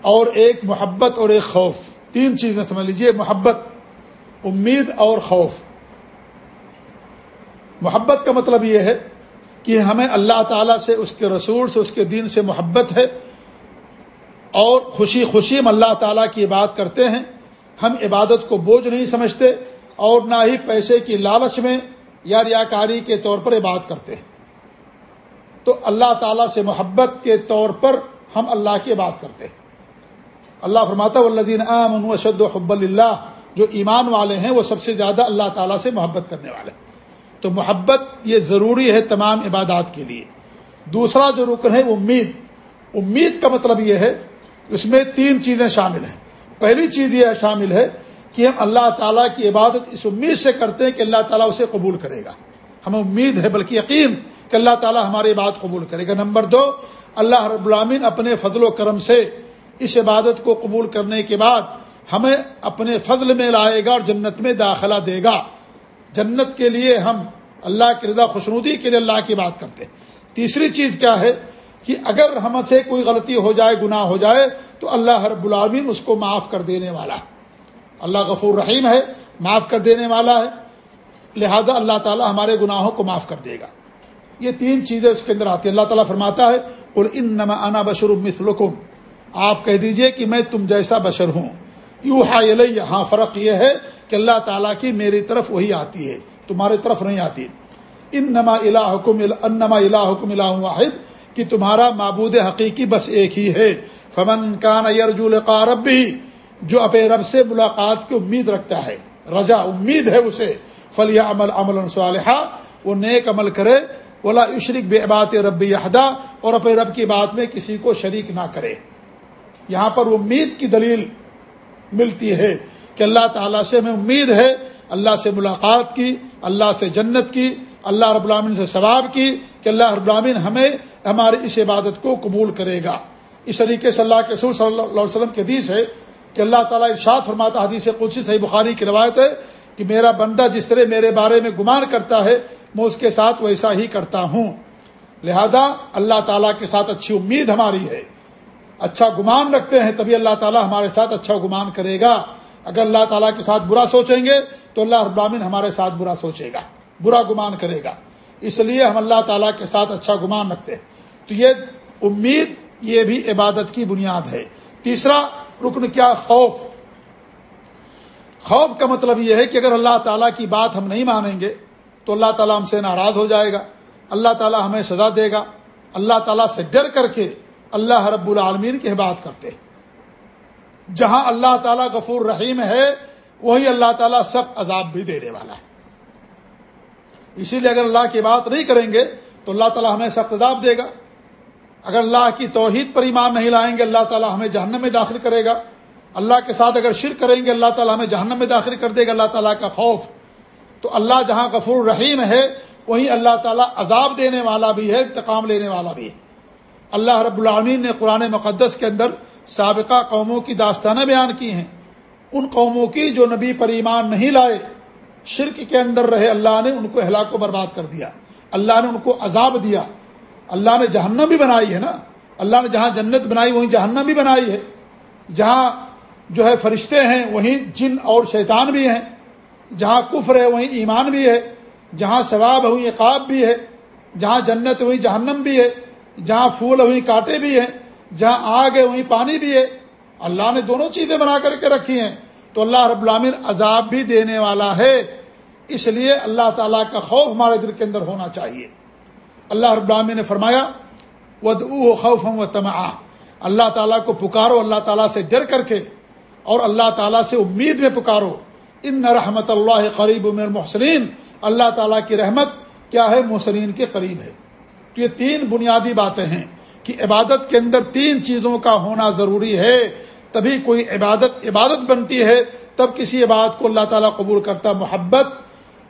A: اور ایک محبت اور ایک خوف۔ تین چیزیں سمجھ لیجیے محبت، امید اور خوف۔ محبت کا مطلب یہ ہے کہ ہمیں اللہ تعالیٰ سے، اس کے رسول سے، اس کے دین سے محبت ہے اور خوشی خوشی ہم اللہ تعالیٰ کی بات کرتے ہیں۔ ہم عبادت کو بوجھ نہیں سمجھتے اور نہ ہی پیسے کی لالچ میں یا ریاکاری کے طور پر عبادت کرتے ہیں۔ تو اللہ تعالیٰ سے محبت کے طور پر ہم اللہ کی بات کرتے ہیں۔ اللہ فرماتا والذین آمنوا اشد حب اللہ جو ایمان والے ہیں، وہ سب سے زیادہ اللہ تعالیٰ سے محبت کرنے والے تو محبت یہ ضروری ہے تمام عبادات کے لیے۔ دوسرا جو رکن ہے، امید۔ امید کا مطلب یہ ہے، اس میں تین چیزیں شامل ہیں۔ پہلی چیز یہ شامل ہے کہ ہم اللہ تعالیٰ کی عبادت اس امید سے کرتے ہیں کہ اللہ تعالیٰ اسے قبول کرے گا۔ ہمیں امید ہے، بلکہ یقین کہ اللہ تعالیٰ ہماری بات قبول کرے گا۔ نمبر دو، اللہ رب العامین اپنے فضل و کرم سے اس عبادت کو قبول کرنے کے بعد ہمیں اپنے فضل میں لائے گا اور جنت میں داخلہ دے گا۔ جنت کے لیے ہم اللہ کی رضا خوشنودی کے لیے اللہ کی بات کرتے ہیں۔ تیسری چیز کیا ہے کہ اگر ہم سے کوئی غلطی ہو جائے، گناہ ہو جائے، تو اللہ رب العالمین اس کو معاف کر دینے والا ہے۔ اللہ غفور رحیم ہے، معاف کر دینے والا ہے۔ لہذا اللہ تعالیٰ ہمارے گناہوں کو معاف کر دے گا۔ یہ تین چیزیں اس کے اندر آتی ہیں۔ اللہ تعالیٰ فرماتا ہے اور ان انا بشر مثلکم آپ کہہ دیجیے کہ میں تم جیسا بشر ہوں۔ یو ہاں فرق یہ ہے کہ اللہ تعالیٰ کی میری طرف وہی آتی ہے، تمہارے طرف نہیں آتی۔ ان نما الحکم انما الحکم اللہ واحد، کہ تمہارا معبود حقیقی بس ایک ہی ہے۔ فمن کان یرجو لقاء ربی، جو اپنے رب سے ملاقات کی امید رکھتا ہے رجا امید ہے اسے فلیہ عمل عمل صالحہ وہ نیک عمل کرے۔ بولا عشرق بے عبات رب یہدا اور اپنے رب کی بات میں کسی کو شریک نہ کرے۔ یہاں پر امید کی دلیل ملتی ہے۔ کہ اللہ تعالیٰ سے ہمیں امید ہے، اللہ سے ملاقات کی، اللہ سے جنت کی، اللہ رب العامن سے ثواب کی کہ اللہ رب العامن ہمیں ہماری اس عبادت کو قبول کرے گا۔ اس طریقے سے اللہ کے رسول صلی اللہ علیہ وسلم کے حدیث ہے کہ اللہ تعالیٰ ارشاد فرماتا حدیث قدسی صحیح بخاری کی روایت ہے کہ میرا بندہ جس طرح میرے بارے میں گمان کرتا ہے، میں اس کے ساتھ ویسا ہی کرتا ہوں۔ لہذا اللہ تعالیٰ کے ساتھ اچھی امید ہماری ہے۔ اچھا گمان رکھتے ہیں تبھی اللہ تعالیٰ ہمارے ساتھ اچھا گمان کرے گا۔ اگر اللہ تعالیٰ کے ساتھ برا سوچیں گے تو اللہ ابامن ہمارے ساتھ برا سوچے گا، برا گمان کرے گا۔ اس لیے ہم اللہ تعالیٰ کے ساتھ اچھا گمان رکھتے ہیں۔ تو یہ امید، یہ بھی عبادت کی بنیاد ہے۔ تیسرا، رکن کیا؟ خوف۔ خوف کا مطلب یہ ہے کہ اگر اللہ تعالیٰ کی بات ہم نہیں مانیں گے تو اللہ تعالیٰ ہم سے ناراض ہو جائے گا۔ اللہ تعالیٰ ہمیں سزا دے گا۔ اللہ تعالیٰ سے ڈر کر کے اللہ رب العالمین کی بات کرتے ہیں۔ جہاں اللہ تعالیٰ غفور رحیم ہے، وہی اللہ تعالیٰ سخت عذاب بھی دینے والا ہے۔ اسی لیے اگر اللہ کی بات نہیں کریں گے، تو اللہ تعالیٰ ہمیں سخت عذاب دے گا۔ اگر اللہ کی توحید پر ایمان نہیں لائیں گے، اللہ تعالیٰ ہمیں جہنم میں داخل کرے گا۔ اللہ کے ساتھ اگر شرک کریں گے، اللہ تعالیٰ ہمیں جہنم میں داخل کر دے گا، اللہ تعالیٰ کا خوف۔ تو اللہ جہاں غفور رحیم ہے وہیں اللہ تعالیٰ عذاب دینے والا بھی ہے، انتقام لینے والا بھی ہے۔ اللہ رب العالمین نے قرآن مقدس کے اندر سابقہ قوموں کی داستانیں بیان کی ہیں۔ ان قوموں کی جو نبی پر ایمان نہیں لائے، شرک کے اندر رہے اللہ نے ان کو ہلاک کو برباد کر دیا۔ اللہ نے ان کو عذاب دیا۔ اللہ نے جہنم بھی بنائی ہے نا۔ اللہ نے جہاں جنت بنائی، وہیں جہنم بھی بنائی ہے۔ جہاں جو ہے فرشتے ہیں، وہیں جن اور شیطان بھی ہیں۔ جہاں کفر ہے، وہیں ایمان بھی ہے۔ جہاں ثواب ہے، وہیں عقاب بھی ہے۔ جہاں جنت وہیں جہنم بھی ہے۔ جہاں پھول وہیں کانٹے بھی ہیں۔ جہاں آگ ہے، وہیں پانی بھی ہے۔ اللہ نے دونوں چیزیں بنا کر کے رکھی ہیں۔ تو اللہ رب العامن عذاب بھی دینے والا ہے۔ اس لیے اللہ تعالیٰ کا خوف ہمارے دل کے اندر ہونا چاہیے۔ اللہ رب العامن نے فرمایا ود او خوف و اللہ تعالیٰ کو پکارو، اللہ تعالیٰ سے ڈر کر کے، اور اللہ تعالیٰ سے امید میں پکارو۔ ان رحمت اللہ قریب محسرین اللہ تعالیٰ کی رحمت کیا ہے؟ محسرین کے قریب ہے۔ تو یہ تین بنیادی باتیں ہیں۔ کہ عبادت کے اندر تین چیزوں کا ہونا ضروری ہے، تبھی کوئی عبادت عبادت بنتی ہے، تب کسی عبادت کو اللہ تعالیٰ قبول کرتا محبت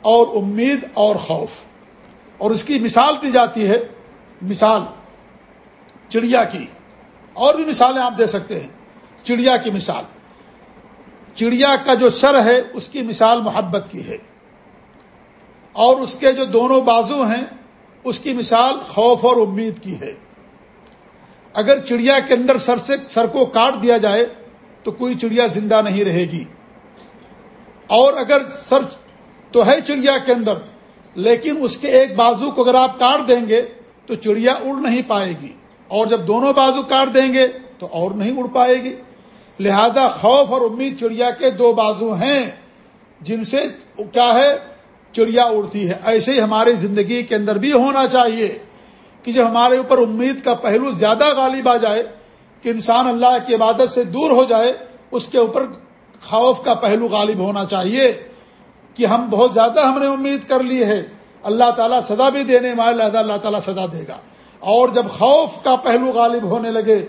A: اور امید اور خوف۔ اور اس کی مثال دی جاتی ہے، مثال، چڑیا کی۔ اور بھی مثالیں آپ دے سکتے ہیں، چڑیا کی مثال۔ چڑیا کا جو سر ہے، اس کی مثال محبت کی ہے۔ اور اس کے جو دونوں بازو ہیں، اس کی مثال خوف اور امید کی ہے۔ اگر چڑیا کے اندر سر سے سر کو کاٹ دیا جائے تو کوئی چڑیا زندہ نہیں رہے گی۔ اور اگر سر تو ہے چڑیا کے اندر، لیکن اس کے ایک بازو کو اگر آپ کاٹ دیں گے تو چڑیا اڑ نہیں پائے گی۔ اور جب دونوں بازو کاٹ دیں گے تو اور نہیں اڑ پائے گی۔ لہذا خوف اور امید چڑیا کے دو بازو ہیں جن سے کیا ہے، چڑیا اڑتی ہے۔ ایسے ہی ہماری زندگی کے اندر بھی ہونا چاہیے۔ کہ جب ہمارے اوپر امید کا پہلو زیادہ غالب آ جائے، کہ انسان اللہ کی عبادت سے دور ہو جائے، اس کے اوپر خوف کا پہلو غالب ہونا چاہیے کہ ہم بہت زیادہ ہم نے امید کر لی ہے۔ اللہ تعالیٰ سزا بھی دینے والے لہٰذا اللہ تعالیٰ سزا دے گا۔ اور جب خوف کا پہلو غالب ہونے لگے،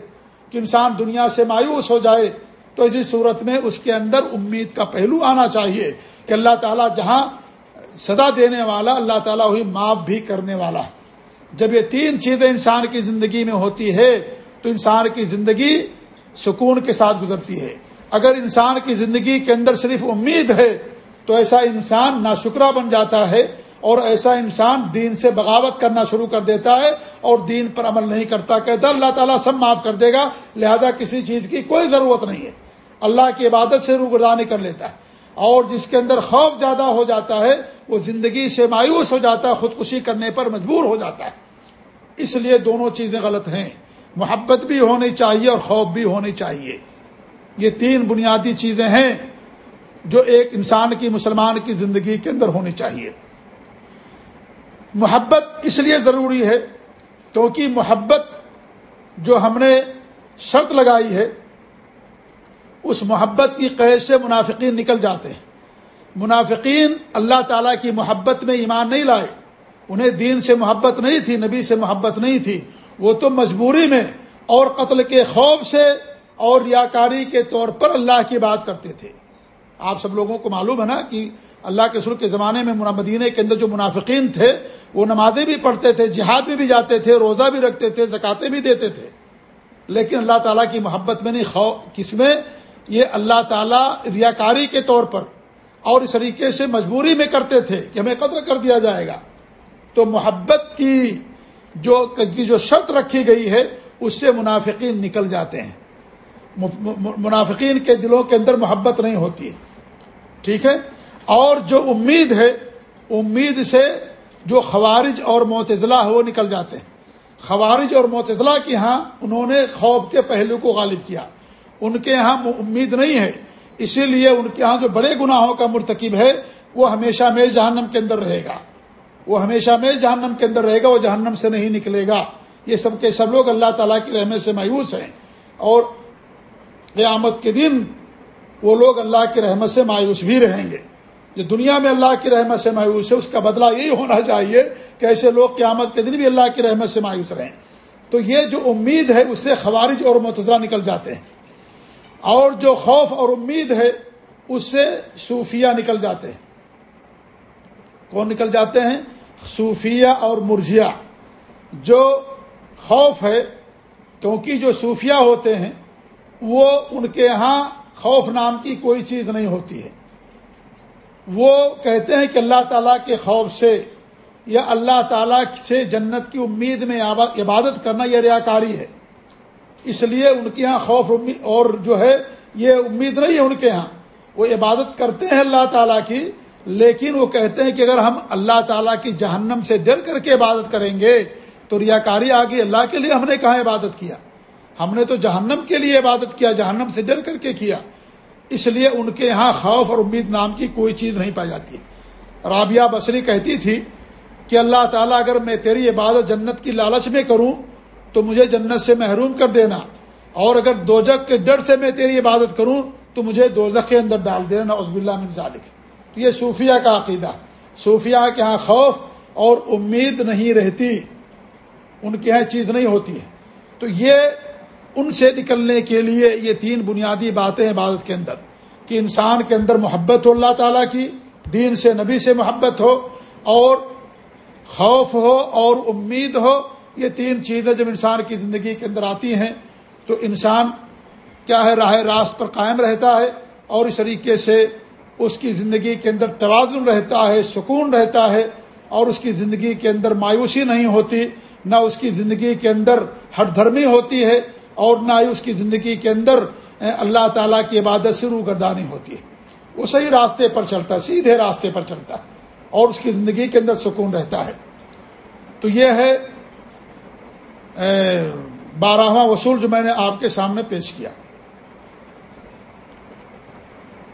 A: کہ انسان دنیا سے مایوس ہو جائے، تو اسی صورت میں اس کے اندر امید کا پہلو آنا چاہیے کہ اللہ تعالیٰ جہاں سزا دینے والا، اللہ تعالیٰ وہی معاف بھی کرنے والا ہے۔ جب یہ تین چیزیں انسان کی زندگی میں ہوتی ہے، تو انسان کی زندگی سکون کے ساتھ گزرتی ہے۔ اگر انسان کی زندگی کے اندر صرف امید ہے، تو ایسا انسان ناشکرہ بن جاتا ہے اور ایسا انسان دین سے بغاوت کرنا شروع کر دیتا ہے اور دین پر عمل نہیں کرتا، کہتا اللہ تعالیٰ سب معاف کر دے گا، لہذا کسی چیز کی کوئی ضرورت نہیں ہے۔ اللہ کی عبادت سے روگردانی کر لیتا ہے۔ اور جس کے اندر خوف زیادہ ہو جاتا ہے، وہ زندگی سے مایوس ہو جاتا ہے، خودکشی کرنے پر مجبور ہو جاتا ہے۔ اس لیے دونوں چیزیں غلط ہیں۔ محبت بھی ہونی چاہیے اور خوف بھی ہونی چاہیے۔ یہ تین بنیادی چیزیں ہیں جو ایک انسان کی، مسلمان کی زندگی کے اندر ہونی چاہیے۔ محبت اس لیے ضروری ہے کیونکہ محبت جو ہم نے شرط لگائی ہے، اس محبت کی قید سے منافقین نکل جاتے ہیں۔ منافقین اللہ تعالیٰ کی محبت میں ایمان نہیں لائے۔ انہیں دین سے محبت نہیں تھی، نبی سے محبت نہیں تھی۔ وہ تو مجبوری میں اور قتل کے خوف سے اور ریاکاری کے طور پر اللہ کی بات کرتے تھے۔ آپ سب لوگوں کو معلوم ہے نا کہ اللہ کے رسول کے زمانے میں مدینہ کے اندر جو منافقین تھے، وہ نمازیں بھی پڑھتے تھے، جہاد میں بھی جاتے تھے، روزہ بھی رکھتے تھے، زکاتے بھی دیتے تھے۔ لیکن اللہ تعالیٰ کی محبت میں نہیں خو کس میں؟ یہ اللہ تعالیٰ ریاکاری کے طور پر اور اس طریقے سے مجبوری میں کرتے تھے کہ ہمیں قدر کر دیا جائے گا۔ تو محبت کی جو کی جو شرط رکھی گئی ہے، اس سے منافقین نکل جاتے ہیں۔ منافقین کے دلوں کے اندر محبت نہیں ہوتی۔ ٹھیک ہے؟ اور جو امید ہے، امید سے جو خوارج اور معتضلہ ہے وہ نکل جاتے ہیں۔ خوارج اور معتضلہ کے ہاں انہوں نے خوف کے پہلو کو غالب کیا۔ ان کے ہاں امید نہیں ہے۔ اسی لیے ان کے ہاں جو بڑے گناہوں کا مرتکب ہے، وہ ہمیشہ میں جہنم کے اندر رہے گا۔ وہ ہمیشہ میں جہنم کے اندر رہے گا، وہ جہنم سے نہیں نکلے گا۔ یہ سب کے سب لوگ اللہ تعالیٰ کی رحمت سے مایوس ہیں۔ اور قیامت کے دن وہ لوگ اللہ کی رحمت سے مایوس بھی رہیں گے۔ جو دنیا میں اللہ کی رحمت سے مایوس ہے، اس کا بدلہ یہی ہونا چاہیے کہ ایسے لوگ قیامت کے دن بھی اللہ کی رحمت سے مایوس رہیں۔ تو یہ جو امید ہے، اس سے خوارج اور متضرہ نکل جاتے ہیں۔ اور جو خوف اور امید ہے، اس سے صوفیہ نکل جاتے ہیں۔ کون نکل جاتے ہیں؟ صوفیہ اور مرجیا، جو خوف ہے، کیونکہ جو صوفیہ ہوتے ہیں، وہ ان کے ہاں خوف نام کی کوئی چیز نہیں ہوتی ہے۔ وہ کہتے ہیں کہ اللہ تعالیٰ کے خوف سے یا اللہ تعالیٰ سے جنت کی امید میں عبادت کرنا یہ ریاکاری ہے۔ اس لیے ان کے ہاں خوف اور جو ہے، یہ امید نہیں ہے ان کے ہاں۔ وہ عبادت کرتے ہیں اللہ تعالیٰ کی لیکن وہ کہتے ہیں کہ اگر ہم اللہ تعالیٰ کی جہنم سے ڈر کر کے عبادت کریں گے، تو ریاکاری آگے اللہ کے لیے ہم نے کہاں عبادت کیا؟ ہم نے تو جہنم کے لیے عبادت کیا، جہنم سے ڈر کر کے کیا۔ اس لیے ان کے یہاں خوف اور امید نام کی کوئی چیز نہیں پائی جاتی۔ رابعہ بصری کہتی تھی کہ اللہ تعالیٰ، اگر میں تیری عبادت جنت کی لالچ میں کروں، تو مجھے جنت سے محروم کر دینا۔ اور اگر دوجک کے ڈر سے میں تیری عبادت کروں، تو مجھے دوزخ کے اندر ڈال دینا عزب اللہ من ذالک۔ تو یہ صوفیہ کا عقیدہ صوفیہ کے یہاں خوف اور امید نہیں رہتی، ان کے یہاں چیز نہیں ہوتی ہے۔ تو یہ ان سے نکلنے کے لیے یہ تین بنیادی باتیں عبادت کے اندر۔ کہ انسان کے اندر محبت ہو اللہ تعالیٰ کی، دین سے، نبی سے محبت ہو، اور خوف ہو اور امید ہو، یہ تین چیزیں جب انسان کی زندگی کے اندر آتی ہیں، تو انسان کیا ہے، راہ راست پر قائم رہتا ہے اور اس طریقے سے اس کی زندگی کے اندر توازن رہتا ہے، سکون رہتا ہے اور اس کی زندگی کے اندر مایوسی نہیں ہوتی، نہ اس کی زندگی کے اندر ہٹ دھرمی ہوتی ہے اور نہ ہی اس کی زندگی کے اندر اللہ تعالیٰ کی عبادت سے روگردانی ہوتی ہے۔ وہ صحیح راستے پر چلتا ہے، سیدھے راستے پر چلتا ہے اور اس کی زندگی کے اندر سکون رہتا ہے۔ تو یہ ہے بارہواں وصول جو میں نے آپ کے سامنے پیش کیا۔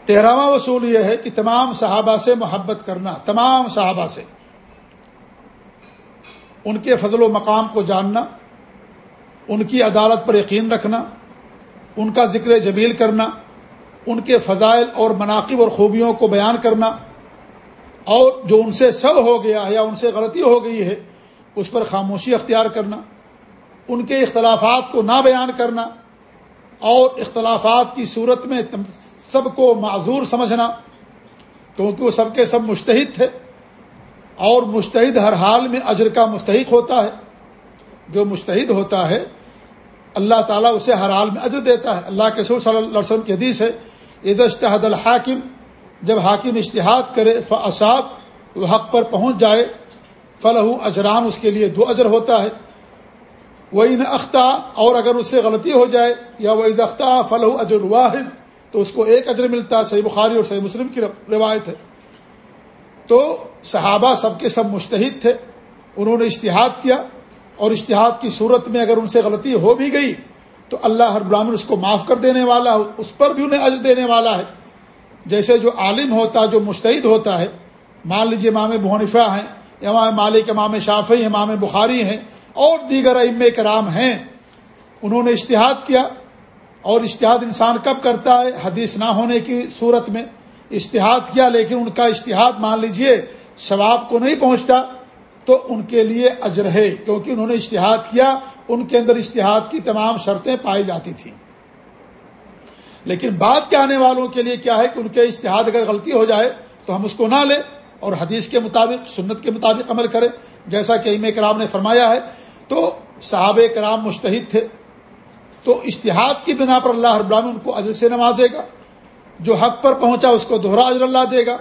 A: تیرہواں وصول یہ ہے کہ تمام صحابہ سے محبت کرنا، تمام صحابہ سے۔ ان کے فضل و مقام کو جاننا، ان کی عدالت پر یقین رکھنا، ان کا ذکر جبیل کرنا، ان کے فضائل اور مناقب اور خوبیوں کو بیان کرنا۔ اور جو ان سے سب ہو گیا یا ان سے غلطی ہو گئی ہے، اس پر خاموشی اختیار کرنا، ان کے اختلافات کو نہ بیان کرنا اور اختلافات کی صورت میں سب کو معذور سمجھنا، کیونکہ وہ سب کے سب مشتحد تھے۔ اور مشتحد ہر حال میں اجر کا مستحق ہوتا ہے۔ جو مشتحد ہوتا ہے، اللہ تعالیٰ اسے ہر حال میں اجر دیتا ہے۔ اللہ کے سور صلی اللہ علیہ وسلم کی حدیث ہے عید اشتحد الحاکم، جب حاکم اشتہاد کرے فصاب وہ حق پر پہنچ جائے فلاح اجران، اس کے لیے دو اجر ہوتا ہے۔ وہ ان اختہ اور اگر اس سے غلطی ہو جائے، یا وہ عید اختہ فلاح اجر واحد۔ تو اس کو ایک اجر ملتا ہے، صحیح بخاری اور صحیح مسلم کی روایت ہے۔ تو صحابہ سب کے سب مشتحد تھے، انہوں نے اشتہاد کیا اور اشتہاد کی صورت میں اگر ان سے غلطی ہو بھی گئی تو اللہ ہر براہمن اس کو معاف کر دینے والا ہے، اس پر بھی انہیں عز دینے والا ہے۔ جیسے جو عالم ہوتا، جو مشتعد ہوتا ہے، مان لیجیے امام بحنفہ ہیں، امام مالک، امام شافی امام بخاری ہیں، اور دیگر ام کرام ہیں، انہوں نے اشتہاد کیا اور اشتہاد انسان کب کرتا ہے؟ حدیث نہ ہونے کی صورت میں اشتہاد کیا، لیکن ان کا اشتہاد مان لیجیے، ثواب کو نہیں پہنچتا، تو ان کے لیے اجر ہے، کیونکہ انہوں نے اشتہاد کیا، ان کے اندر اشتہاد کی تمام شرطیں پائی جاتی تھیں۔ لیکن بعد کے آنے والوں کے لیے کیا ہے کہ ان کے اشتہاد اگر غلطی ہو جائے تو ہم اس کو نہ لیں اور حدیث کے مطابق، سنت کے مطابق عمل کریں۔ جیسا کہ ام کرام نے فرمایا ہے، تو صحاب کرام مشتحد تھے۔ تو اشتہاد کی بنا پر اللہ رب ان کو اجر سے نوازے گا۔ جو حق پر پہنچا اس کو دوہرا اجر اللہ دے گا۔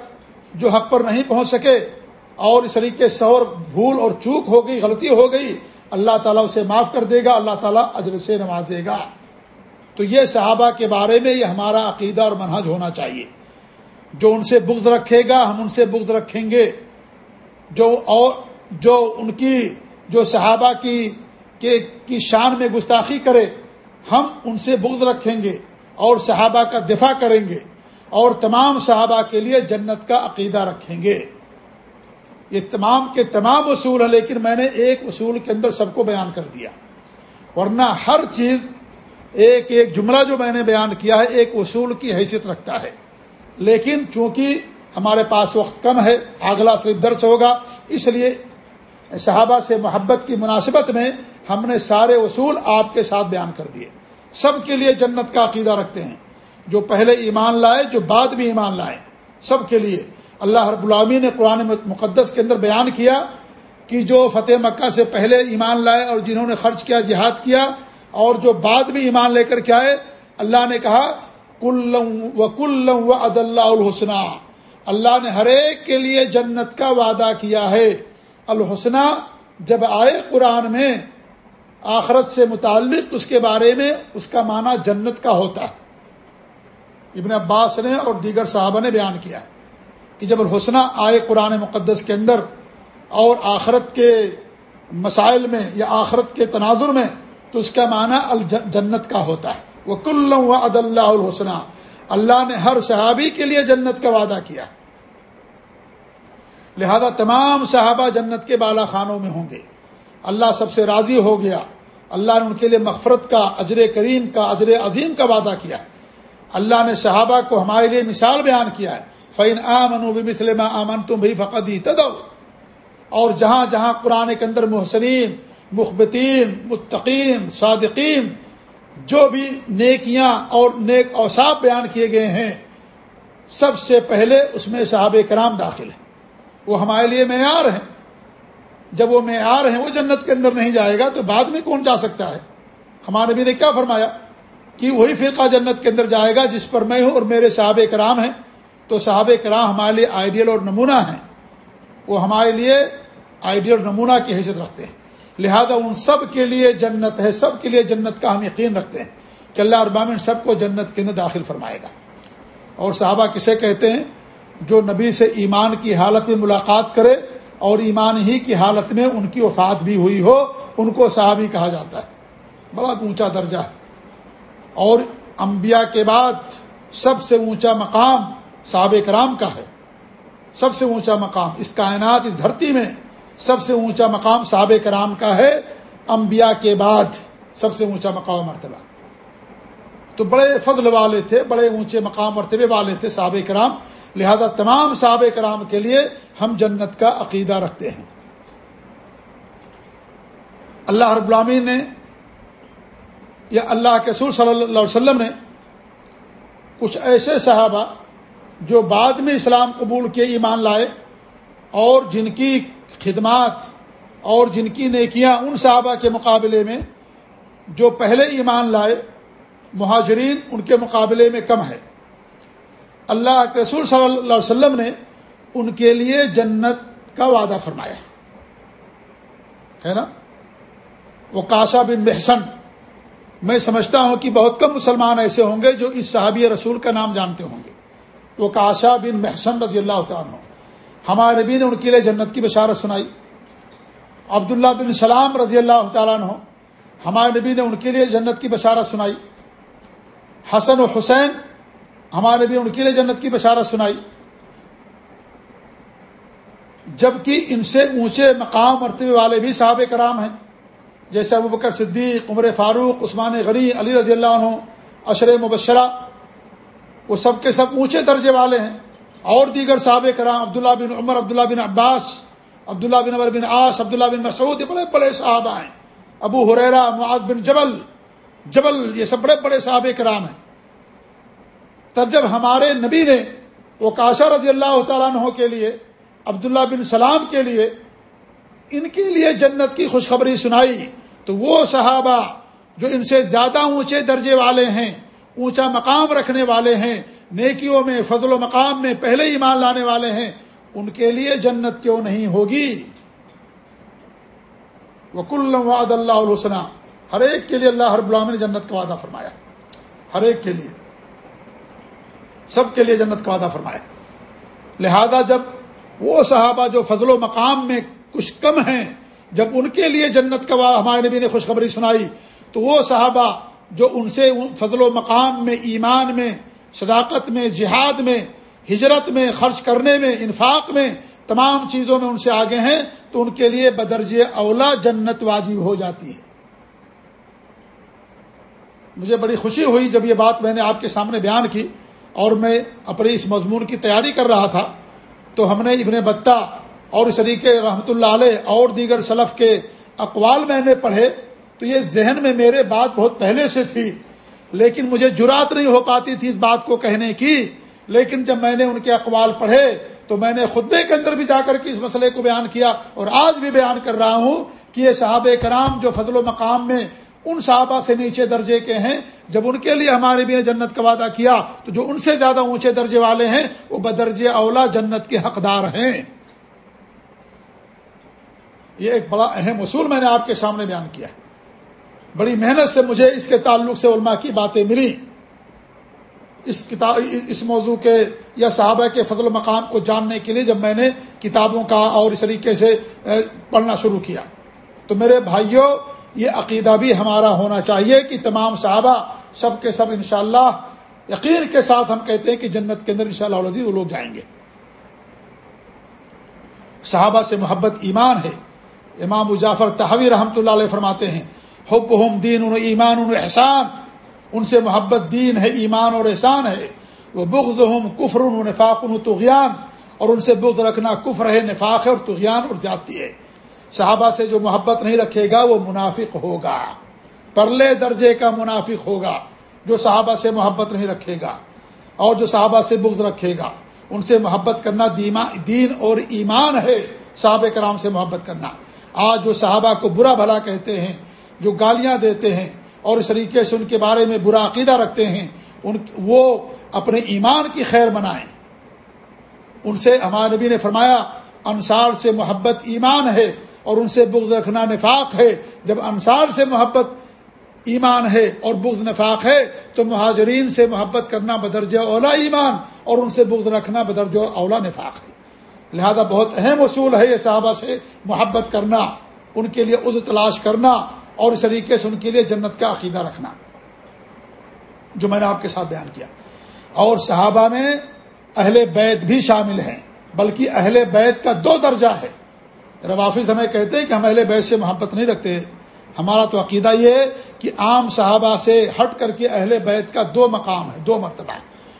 A: جو حق پر نہیں پہنچ سکے اور اس طریقے سے اور بھول اور چوک ہو گئی، غلطی ہو گئی، اللہ تعالیٰ اسے معاف کر دے گا، اللہ تعالیٰ اجر سے نوازے گا۔ تو یہ صحابہ کے بارے میں یہ ہمارا عقیدہ اور منہج ہونا چاہیے۔ جو ان سے بغض رکھے گا، ہم ان سے بغض رکھیں گے۔ جو اور، جو ان کی، جو صحابہ کی کی شان میں گستاخی کرے ہم ان سے بغض رکھیں گے اور صحابہ کا دفاع کریں گے اور تمام صحابہ کے لیے جنت کا عقیدہ رکھیں گے۔ یہ تمام کے تمام اصول ہیں، لیکن میں نے ایک اصول کے اندر سب کو بیان کر دیا۔ ورنہ ہر چیز ایک ایک جملہ جو میں نے بیان کیا ہے، ایک اصول کی حیثیت رکھتا ہے۔ لیکن چونکہ ہمارے پاس وقت کم ہے، اگلا صرف درس ہوگا، اس لیے صحابہ سے محبت کی مناسبت میں ہم نے سارے اصول آپ کے ساتھ بیان کر دیے۔ سب کے لیے جنت کا عقیدہ رکھتے ہیں۔ جو پہلے ایمان لائے، جو بعد میں ایمان لائے۔ سب کے لیے۔ اللہ رب العامی نے قرآن مقدس کے اندر بیان کیا کہ جو فتح مکہ سے پہلے ایمان لائے اور جنہوں نے خرچ کیا، جہاد کیا اور جو بعد میں ایمان لے کر کے آئے، اللہ نے کہا کل و کل و عد اللہ الحسنہ اللہ نے ہر ایک کے لیے جنت کا وعدہ کیا ہے۔ الحسنہ جب آئے قرآن میں آخرت سے متعلق اس کے بارے میں اس کا معنی جنت کا ہوتا ہے۔ ابن عباس نے اور دیگر صحابہ نے بیان کیا کہ جب الحسنہ آئے قرآن مقدس کے اندر اور آخرت کے مسائل میں یا آخرت کے تناظر میں تو اس کا معنی جنت کا ہوتا ہے۔ وہ کل عد اللہ الحسنہ اللہ نے ہر صحابی کے لیے جنت کا وعدہ کیا۔ لہذا تمام صحابہ جنت کے بالا خانوں میں ہوں گے۔ اللہ سب سے راضی ہو گیا۔ اللہ نے ان کے لیے مغفرت کا، اجر کریم کا، اجر عظیم کا وعدہ کیا۔ اللہ نے صحابہ کو ہمارے لیے مثال بیان کیا ہے۔ فعین آمن آمن تم بھی فقط ہی تدو اور جہاں جہاں قرآن کے اندر محسنین، مخبتین، متقین، صادقین، جو بھی نیکیاں اور نیک اوساف بیان کیے گئے ہیں، سب سے پہلے اس میں صحاب کرام داخل ہیں۔ وہ ہمارے لیے معیار ہیں۔ جب وہ معیار ہیں، وہ جنت کے اندر نہیں جائے گا تو بعد میں کون جا سکتا ہے؟ ہمارے نبی نے کیا فرمایا؟ کہ وہی فرقہ جنت کے اندر جائے گا جس پر میں ہوں اور میرے صحابہ کرام ہیں۔ تو صحابہ کرام ہمارے لیے آئیڈیل اور نمونہ ہیں۔ وہ ہمارے لیے آئیڈیل نمونہ کی حیثیت رکھتے ہیں۔ لہذا ان سب کے لیے جنت ہے، سب کے لیے جنت کا ہم یقین رکھتے ہیں کہ اللہ ابامن سب کو جنت کے اندر داخل فرمائے گا۔ اور صحابہ کسے کہتے ہیں؟ جو نبی سے ایمان کی حالت میں ملاقات کرے اور ایمان ہی کی حالت میں ان کی وفات بھی ہوئی ہو، ان کو صحابی کہا جاتا ہے۔ بڑا اونچا درجہ۔ ہے اور انبیاء کے بعد سب سے اونچا مقام صحاب کرام کا ہے۔ سب سے اونچا مقام۔ اس کائنات، اس دھرتی میں سب سے اونچا مقام صحاب کرام کا ہے۔ انبیاء کے بعد سب سے اونچا مقام مرتبہ۔ تو بڑے فضل والے تھے، بڑے اونچے مقام مرتبے والے تھے صحاب کرام۔ لہذا تمام صحاب کرام کے لیے ہم جنت کا عقیدہ رکھتے ہیں۔ اللہ رب العامین نے یا اللہ کے رسول صلی اللہ علیہ وسلم نے کچھ ایسے صحابہ جو بعد میں اسلام قبول کے ایمان لائے اور جن کی خدمات اور جن کی نیکیاں ان صحابہ کے مقابلے میں جو پہلے ایمان لائے، مہاجرین ان کے مقابلے میں کم ہے۔ اللہ کے رسول صلی اللہ علیہ وسلم نے ان کے لیے جنت کا وعدہ فرمایا ہے۔ نا؟ وہ کاشا بن محسن، میں سمجھتا ہوں کہ بہت کم مسلمان ایسے ہوں گے جو اس صحابی رسول کا نام جانتے ہوں گے۔ وہ کاشا بن محسن رضی اللہ تعالیٰ ہمارے نبی نے ان کے لیے جنت کی بشارت سنائی۔ عبداللہ بن سلام رضی اللہ تعالیٰ عنہ، ہمارے نبی نے ان کے لیے جنت کی بشارت سنائی۔ حسن و حسین ہمارے نبی نے ان کے لیے جنت کی بشارت سنائی۔ جبکہ ان سے اونچے مقام مرتبے والے بھی صحابہ کرام ہیں۔ جیسے ابو بکر صدیق، عمر فاروق، عثمان غنی، علی رضی اللہ عنہ اشر مبشرہ، وہ سب کے سب اونچے درجے والے ہیں۔ اور دیگر صحابہ کرام، عبداللہ بن عمر، عبداللہ بن عباس، عبداللہ بن عمر بن آس عبداللہ بن مسعود، یہ بڑے بڑے صحابہ ہیں۔ ابو حریرا معاذ بن جبل جبل یہ سب بڑے بڑے صحابہ کرام ہیں۔ تب جب ہمارے نبی نے وہ کاشا رضی اللہ تعالیٰ عنہ کے لیے، عبداللہ بن سلام کے لیے ان کے لیے جنت کی خوشخبری سنائی، تو وہ صحابہ جو ان سے زیادہ اونچے درجے والے ہیں، اونچا مقام رکھنے والے ہیں، نیکیوں میں، فضل و مقام میں پہلے ایمان لانے والے ہیں، ان کے لیے جنت کیوں نہیں ہوگی؟ وکل وعد اللہ الحسن ہر ایک کے لیے اللہ ہر بلام نے جنت کا وعدہ فرمایا۔ ہر ایک کے لیے۔ سب کے لیے جنت کا وعدہ فرمایا۔ لہذا جب وہ صحابہ جو فضل و مقام میں کچھ کم ہیں، جب ان کے لیے جنت کا ہمارے نبی نے خوشخبری سنائی، تو وہ صحابہ جو ان سے فضل و مقام میں، ایمان میں، صداقت میں، جہاد میں، ہجرت میں، خرچ کرنے میں، انفاق میں تمام چیزوں میں ان سے آگے ہیں، تو ان کے لیے بدرج اولا جنت واجب ہو جاتی ہے۔ مجھے بڑی خوشی ہوئی جب یہ بات میں نے آپ کے سامنے بیان کی۔ اور میں اپنی اس مضمون کی تیاری کر رہا تھا، تو ہم نے ابن بتہ اور اس طریقے رحمۃ اللہ علیہ اور دیگر سلف کے اقوال میں نے پڑھے، تو یہ ذہن میں میرے بات بہت پہلے سے تھی، لیکن مجھے جرات نہیں ہو پاتی تھی اس بات کو کہنے کی۔ لیکن جب میں نے ان کے اقوال پڑھے، تو میں نے خطبے کے اندر بھی جا کر کے اس مسئلے کو بیان کیا اور آج بھی بیان کر رہا ہوں کہ یہ صحابہ کرام جو فضل و مقام میں ان صحابہ سے نیچے درجے کے ہیں۔ جب ان کے لیے ہمارے بھی نے جنت کا وعدہ کیا، تو جو ان سے زیادہ اونچے درجے والے ہیں، وہ بدرج اولا جنت کے حقدار ہیں۔ یہ ایک بڑا اہم اصول میں نے آپ کے سامنے بیان کیا۔ بڑی محنت سے مجھے اس کے تعلق سے علماء کی باتیں ملی اس کتاب، اس موضوع کے، یا صحابہ کے فضل مقام کو جاننے کے لیے جب میں نے کتابوں کا اور اس طریقے سے پڑھنا شروع کیا۔ تو میرے بھائیوں یہ عقیدہ بھی ہمارا ہونا چاہیے کہ تمام صحابہ سب کے سب انشاءاللہ یقین کے ساتھ ہم کہتے ہیں کہ جنت کے اندر ان شاء اللہ وہ لوگ جائیں گے۔ صحابہ سے محبت ایمان ہے۔ امام جعفر تحوی رحمۃ اللہ علیہ فرماتے ہیں حب ہم دین ان ایمان ان احسان، ان سے محبت دین ہے، ایمان اور احسان ہے۔ وہ بغض ہم کفر ان نفاق ان تغیان اور ان سے بغض رکھنا کفر ہے، نفاق ہے اور تغیان اور جاتی ہے۔ صحابہ سے جو محبت نہیں رکھے گا وہ منافق ہوگا۔ پرلے درجے کا منافق ہوگا جو صحابہ سے محبت نہیں رکھے گا اور جو صحابہ سے بغض رکھے گا۔ ان سے محبت کرنا دین اور ایمان ہے، صحابہ کرام سے محبت کرنا۔ آج جو صحابہ کو برا بھلا کہتے ہیں، جو گالیاں دیتے ہیں اور اس طریقے سے ان کے بارے میں برا عقیدہ رکھتے ہیں، ان وہ اپنے ایمان کی خیر منائیں۔ ان سے ہمارے نبی نے فرمایا، انصار سے محبت ایمان ہے اور ان سے بغض رکھنا نفاق ہے۔ جب انصار سے محبت ایمان ہے اور بغض نفاق ہے، تو مہاجرین سے محبت کرنا بدرجہ اولا ایمان اور ان سے بغض رکھنا بدرجہ اولا نفاق ہے۔ لہذا بہت اہم اصول ہے یہ صحابہ سے محبت کرنا، ان کے لیے عز تلاش کرنا اور اس طریقے سے ان کے لیے جنت کا عقیدہ رکھنا، جو میں نے آپ کے ساتھ بیان کیا۔ اور صحابہ میں اہل بیت بھی شامل ہیں، بلکہ اہل بیت کا دو درجہ ہے۔ روافظ ہمیں کہتے ہیں کہ ہم اہل بیت سے محبت نہیں رکھتے۔ ہمارا تو عقیدہ یہ ہے کہ عام صحابہ سے ہٹ کر کے اہل بیت کا دو مقام ہے، دو مرتبہ۔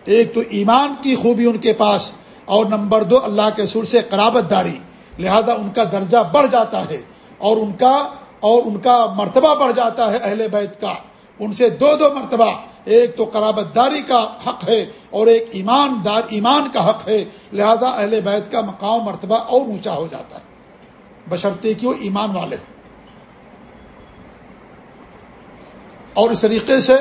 A: ایک تو ایمان کی خوبی ان کے پاس اور نمبر دو اللہ کے سر سے قرابت داری۔ لہذا ان کا درجہ بڑھ جاتا ہے اور ان کا اور ان کا مرتبہ بڑھ جاتا ہے اہل بیت کا۔ ان سے دو دو مرتبہ۔ ایک تو قرابت داری کا حق ہے اور ایک ایمان دار ایمان کا حق ہے۔ لہذا اہل بیت کا مقام مرتبہ اور اونچا ہو جاتا ہے۔ بشرطے کی وہ ایمان والے اور اس طریقے سے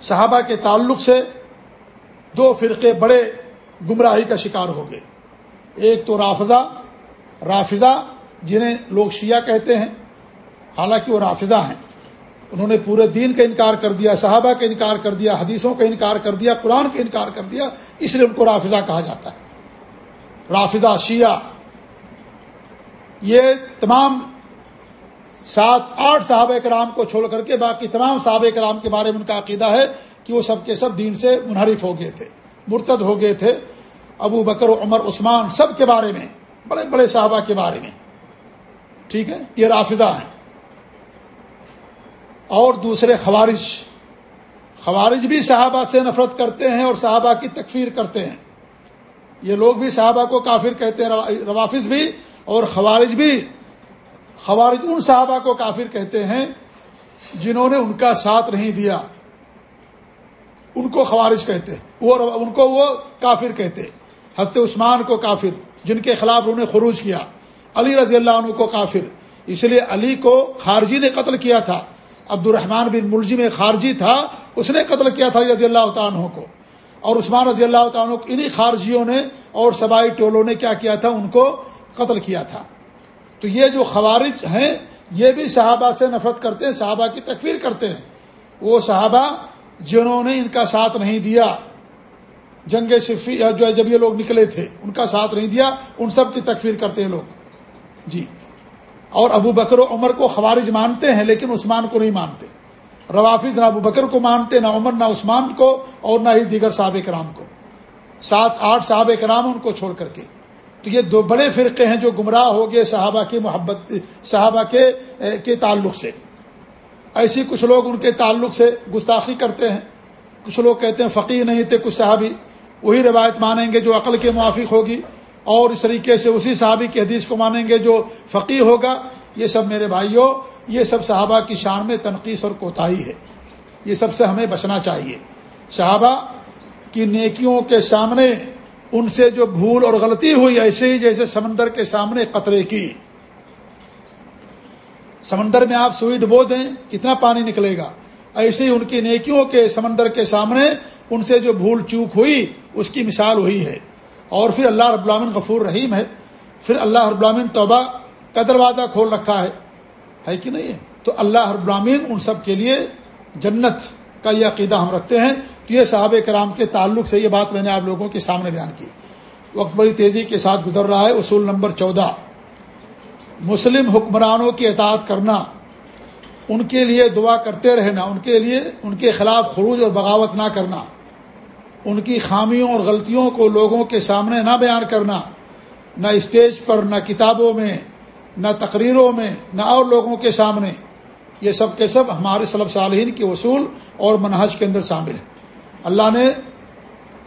A: صحابہ کے تعلق سے دو فرقے بڑے گمراہی کا شکار ہو گئے۔ ایک تو رافضہ رافضہ جنہیں لوگ شیعہ کہتے ہیں، حالانکہ وہ رافضہ ہیں۔ انہوں نے پورے دین کا انکار کر دیا، صحابہ کا انکار کر دیا، حدیثوں کا انکار کر دیا، قرآن کا انکار کر دیا، اس لیے ان کو رافضہ کہا جاتا ہے۔ رافضہ، شیعہ یہ تمام سات آٹھ صحابہ کرام کو چھوڑ کر کے باقی تمام صحابہ کرام کے بارے میں ان کا عقیدہ ہے کہ وہ سب کے سب دین سے منحرف ہو گئے تھے، مرتد ہو گئے تھے۔ ابو بکر، عمر، عثمان سب کے بارے میں، بڑے بڑے صحابہ کے بارے میں۔ ٹھیک ہے؟ یہ رافدہ ہیں۔ اور دوسرے خوارج خوارج بھی صحابہ سے نفرت کرتے ہیں اور صحابہ کی تکفیر کرتے ہیں۔ یہ لوگ بھی صحابہ کو کافر کہتے ہیں روافظ بھی اور خوارج بھی خوارج ان صحابہ کو کافر کہتے ہیں جنہوں نے ان کا ساتھ نہیں دیا۔ ان کو خوارج کہتے وہ ان کو وہ کافر کہتے حضرت عثمان کو کافر، جن کے خلاف انہوں نے خروج کیا۔ علی رضی اللہ عنہ کو کافر۔ اس لیے علی کو خارجی نے قتل کیا تھا۔ عبد الرحمان بن ملزم خارجی تھا، اس نے قتل کیا تھا علی رضی اللہ تعالیٰ کو۔ اور عثمان رضی اللہ تعالیٰ انہی خارجیوں نے اور سبائی ٹولوں نے کیا کیا تھا؟ ان کو قتل کیا تھا۔ تو یہ جو خوارج ہیں، یہ بھی صحابہ سے نفرت کرتے ہیں، صحابہ کی تکفیر کرتے ہیں۔ وہ صحابہ جنہوں نے ان کا ساتھ نہیں دیا، جنگ صفی، جو ہے جب یہ لوگ نکلے تھے، ان کا ساتھ نہیں دیا، ان سب کی تکفیر کرتے ہیں لوگ۔ جی۔ اور ابو بکر و عمر کو خوارج مانتے ہیں، لیکن عثمان کو نہیں مانتے۔ روافظ نہ ابو بکر کو مانتے، نہ عمر، نہ عثمان کو، اور نہ ہی دیگر صحاب کرام کو۔ سات، آٹھ صحاب کرام ان کو چھوڑ کر کے۔ تو یہ دو بڑے فرقے ہیں جو گمراہ ہو گئے صحابہ کی محبت، صحابہ کے کے تعلق سے۔ ایسی کچھ لوگ ان کے تعلق سے گستاخی کرتے ہیں۔ کچھ لوگ کہتے ہیں فقیر نہیں تھے، کچھ صحابی۔ وہی روایت مانیں گے جو عقل کے موافق ہوگی۔ اور اس طریقے سے اسی صحابی کی حدیث کو مانیں گے جو فقیر ہوگا۔ یہ سب میرے بھائیوں، یہ سب صحابہ کی شان میں تنقید اور کوتاہی ہے۔ یہ سب سے ہمیں بچنا چاہیے۔ صحابہ کی نیکیوں کے سامنے ان سے جو بھول اور غلطی ہوئی ایسے ہی جیسے سمندر کے سامنے قطرے کی۔ سمندر میں آپ سوئی ڈبو دیں، کتنا پانی نکلے گا۔ ایسے ہی ان کی نیکیوں کے سمندر کے سامنے ان سے جو بھول چوک ہوئی، اس کی مثال ہوئی ہے۔ اور پھر اللہ رب العالمین غفور رحیم ہے۔ پھر اللہ رب العالمین توبہ کا دروازہ کھول رکھا ہے۔ ہے کہ نہیں ہے؟ تو اللہ رب العالمین ان سب کے لیے جنت کا یہ عقیدہ ہم رکھتے ہیں۔ تو یہ صحابہ کرام کے تعلق سے یہ بات میں نے آپ لوگوں کے سامنے بیان کی۔ وقت بڑی تیزی کے ساتھ گزر رہا ہے، اصول نمبر چودہ۔ مسلم حکمرانوں کی اطاعت کرنا، ان کے لیے دعا کرتے رہنا، ان کے لیے، ان کے خلاف خروج اور بغاوت نہ کرنا۔ ان کی خامیوں اور غلطیوں کو لوگوں کے سامنے نہ بیان کرنا، نہ اسٹیج پر، نہ کتابوں میں، نہ تقریروں میں، نہ اور لوگوں کے سامنے۔ یہ سب کے سب ہمارے صلب صالحین کے اصول اور منحج کے اندر شامل ہیں۔ اللہ نے